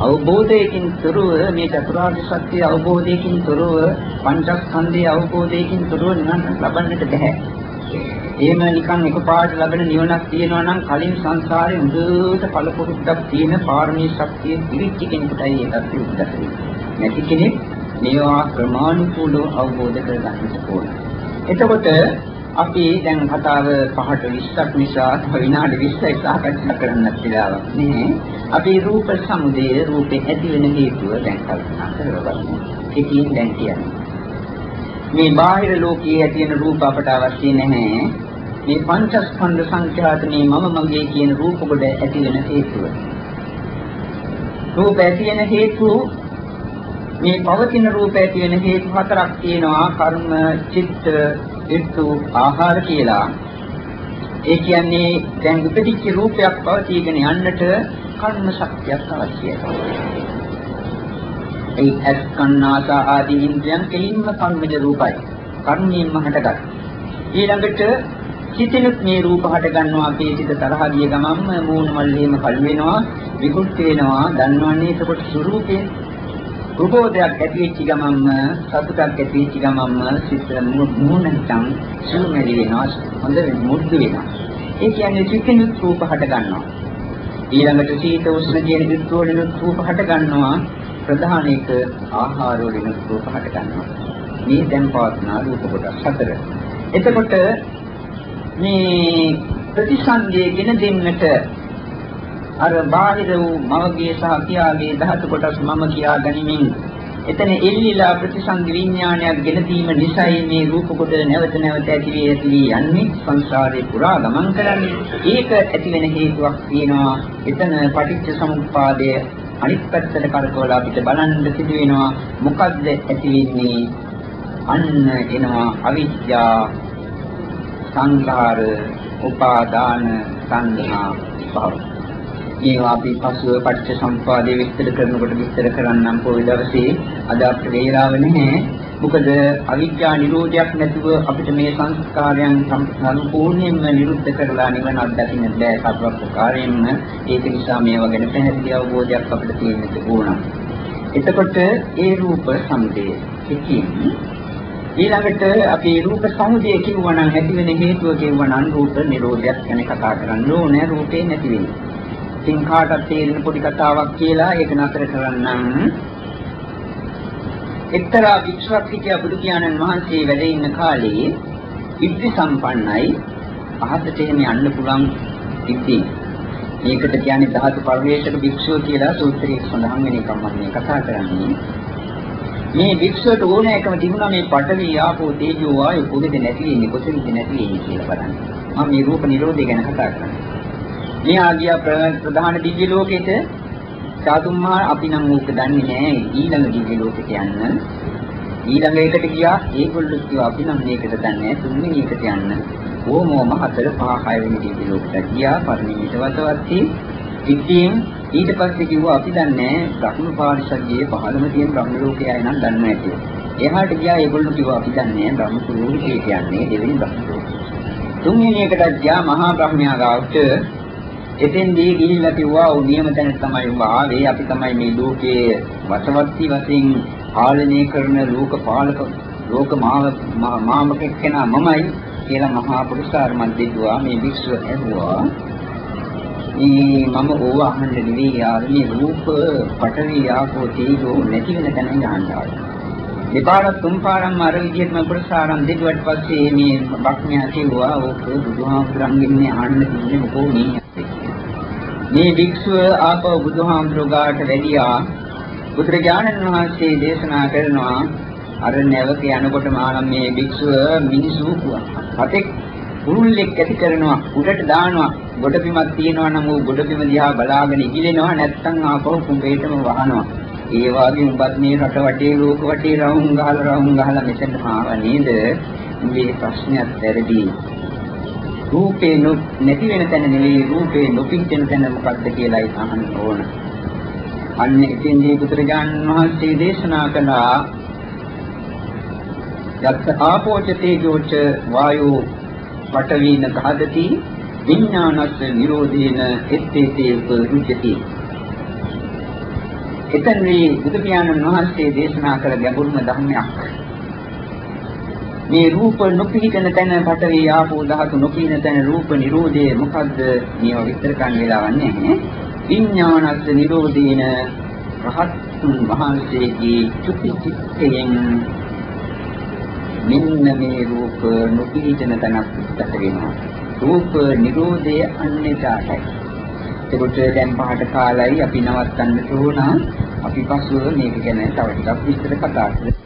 අවබෝධයකින් තොරව මේ චතුරාර්ය සත්‍ය අවබෝධයකින් තොරව පංචස්කන්ධයේ අවබෝධයකින් තොරව නිවන් ලබන්නට බෑ. එහෙම නිකන් එකපාරට ලැබෙන නිවනක් තියෙනවා නම් කලින් සංසාරේ හොඳට පළපොරුද්දක් තියෙන පාරමී ශක්තිය පිළිච්ච කෙනෙකුටයි ඒකත් උද්දත නැති කෙනෙක් මේවා ප්‍රමාණිකූලව අවබෝධ කරගන්න ඕන. එතකොට අපි දැන් කතාව පහට 20ක් නිසා විනාඩි 20ක් සාකච්ඡා කරන්නත් වෙලාවක් නෑ. අපි රූප සමුදය රූපේ ඇති වෙන හේතුව දැන් කල්පනා කරගමු. ඒකෙන් දැන් කියන්නේ මේ බාහිර ලෝකයේ ඇති වෙන රූප අපට අවශ්‍ය නැහැ. මේ පංචස්කන්ධ සංඛ්‍යාත මේ මම මගේ කියන රූප කොට ඇති වෙන හේතුව. රූප ඇති වෙන හේතු මේ පවතින රූප ඇති වෙන හේතු හතරක් තියෙනවා කර්ම, චිත්ත, ඍතු, ආහාර කියලා. ඒ කියන්නේ දැන් උපදිච්ච රූපයක් පවතීගෙන යන්නට කර්ම ශක්තියක් අවශ්‍යයි. ඒ ඇස් කන්නාස ආදී ඉන්ද්‍රයන් කෙලින්ම කර්මජ රූපයි. කර්මයෙන්ම හටගත්. ඊළඟට සිතිනුත් මේ රූප හට ගන්නවා අපේ සිත තරහ ගිය ගමන්ම මූණ මල්ලේම කල් වෙනවා විකෘති වෙනවා දන්නවන්නේ එතකොට ස්වરૂපේ රූපෝදයක් ඇති වෙච්ච ගමන්ම සතුටක් ඇති වෙච්ච ගමන්ම සිත මූණ හිතන් සුමෙලි වෙනවා හොඳ මුද්ද වෙනවා ඒ කියන්නේ සිතිනුත් රූප හට ගන්නවා ඊළඟට සීත උෂ්ණ කියන දිත්තු වලින් රූප හට ගන්නවා ප්‍රධාන එක ආහාර වලින් රූප හට ගන්නවා. මේ දැන් පවත්නා රූප කොටස් හතර. එතකොට මේ ප්‍රතිසන්දියගෙන දෙන්නට අර බාහිර වූ මවගේ සහ පියාගේ ධාතු කොටස් මම කියා ගනිමින් එතන එල්ලිලා ප්‍රතිසන්දි විඥානයක් ගෙන දීම නිසායි මේ රූප කොට නැවත නැවත ඇති වී ඇති වී යන්නේ සංසාරේ පුරා ගමන් කරන්නේ. ඒක ඇති වෙන හේතුවක් තියෙනවා. එතන පටිච්ච සමුප්පාදය අනිත් පැත්තට කරකවලා අපිට බලන්න සිදු වෙනවා මොකද්ද ඇති වෙන්නේ අන්න එනවා අවිද්‍යා සංඛාර උපාදාන සංහා භව මේවා අපි පසුව පටිච්ච සම්පදාය විස්තර කරනකොට විස්තර කරන්නම් පොයි දවසේ අද අපිට වේලාව නැහැ මොකද අවිද්‍යා නිරෝධයක් නැතුව අපිට මේ සංස්කාරයන් සම්පූර්ණයෙන්ම නිරුද්ධ කරලා නිවන අත්දකින්න බෑ සතරප්‍රකාරයෙන්ම ඒක නිසා මේවා ගැන පැහැදිලි අවබෝධයක් අපිට තියෙන්න ඕන. එතකොට ඒ රූප සමුදය කිකින් ඊළඟට අපි රූප සමුදය කිව්වනම් ඇති වෙන හේතුව කිව්වනම් රූප නිරෝධයක් ගැන කතා කරන්න ඕනේ රූපේ නැති වෙන්නේ. ඉතින් කාටත් තේරෙන පොඩි කතාවක් කියලා ඒක නතර කරන්නම්. එක්තරා වික්ෂුවක් හිටියා බුදු පියාණන් වහන්සේ වැඩ ඉන්න කාලේ ඉද්ධි සම්පන්නයි අහසට එහෙම යන්න පුළුවන් ඉද්ධි. මේකට කියන්නේ ධාතු පරිවේශක භික්ෂුව කියලා සූත්‍රයේ සඳහන් වෙන එකක් මම මේ කතා කරන්නේ. මේ භික්ෂුවට ඕන එකම තිබුණා මේ පඨවි ආපෝ තේජෝ වායු කොහෙද නැති වෙන්නේ කොතනද නැති වෙන්නේ කියලා බලන්න. මම මේ රූප නිරෝධය ගැන කතා කරන්නේ. මේ ආගිය ප්‍රධාන දිව්‍ය ලෝකෙට චාතුම්මා අපි නම් ඕක දන්නේ නැහැ ඊළඟ දිව්‍ය ලෝකෙට යන්න. ඊළඟ එකට ගියා ඒගොල්ලෝ කිව්වා අපි නම් මේකට දන්නේ නැහැ තුන්වෙනි එකට යන්න. ඕමෝම හතර පහ හය වෙනි දිව්‍ය ලෝකෙට ගියා පරිණිත වතවත්ටි. ඉතින් ඊට පස්සේ කිව්වා අපි දන්නේ බ්‍රහ්ම පාරිසග්ගයේ පහළම තියෙන බ්‍රහ්ම ලෝකයයි නම් දන්නේ නැති. එහාට ගියා ඒගොල්ලෝ කිව්වා අපි දන්නේ බ්‍රහ්ම ස්වරූපේ කියන්නේ දෙවෙනි බ්‍රහ්ම ලෝකය. තුන්වෙනි එකට ගියා මහා බ්‍රහ්මයා ගාවට එතෙන්දී ගිහිල්ලා කිව්වා ඔව් නියම තැන තමයි උඹ ආවේ. අපි තමයි මේ ලෝකයේ වසවත්ති වශයෙන් පාලනය කරන ලෝක පාලක ලෝක මාමක කෙනා මමයි කියලා මහා පුරුෂාර මන්දිරුවා මේ විශ්ව ඇහුවා. මේ මම ඕව අහන්න නෙවෙයි ආවේ රූප පඨවි ආපෝ තේජෝ නැති වෙන තැන යනවා දෙපාරක් තුන් පාරක් අර විදිහටම පුරුෂාරම් දෙදුවට පස්සේ මේ බක්ඥා කිව්වා ඕක බුදුහාමුදුරන්ගෙන් අහන්න තිබුණේ මොකෝ මේ මේ භික්ෂුව ආපහු බුදුහාමුදුරුවෝ ගාවට වැඩියා. බුදුරජාණන් වහන්සේ දේශනා කරනවා අර නැවක යනකොට මානම් මේ භික්ෂුව මිනිසු හතෙක් කුරුල්ලෙක් ඇති කරනවා උඩට දානවා. ගොඩබිමක් තියෙනවා නම් ඌ ගොඩබිම දිහා බලාගෙන ඉගිලෙනවා නැත්නම් ආපහු කුඹේටම වහනවා. ඒ වගේ උඹත් මේ රට වටේ ලෝක වටේ රවුම් ගහලා රවුම් ගහලා මෙතන ආව නේද? මේ ප්‍රශ්නයක් වැරදි රූපේ නැති වෙන තැන නෙවෙයි රූපේ නොපිච්චෙන තැන මොකක්ද කියලායි අහන්න ඕන. අන්න එතෙන්දී බුදුරජාණන් වහන්සේ දේශනා කළා යත් ආපෝච තේජෝච වායෝ පඨවීන ගහදති විඥානස්ස නිරෝධේන එත්තේතේ උපරුජ්ජති එතනදී බුදු පියාණන් වහන්සේ දේශනා කළ ගැඹුරුම ධර්මයක් මේ රූප නොපිහිටන තැන පඨවි ආපෝ ධාතු නොපිහිටන තැන රූප නිරෝධය මොකද්ද මේවා විස්තර කරන්න වෙලාවක් නැහැ විඥානස්ස නිරෝධේන රහත්තුන් වහන්සේගේ චුති චිත්තයෙන් මෙන්න මේ රූප නොපිහිටන තැනක් පිටත වෙනවා. රූප නිරෝධය අන්නේටයි. ඒකට දැන් පහට කාලයි අපි නවත්තන්න ඕන. අපි පසුව මේක ගැන තව ටිකක් විස්තර කතා කරමු.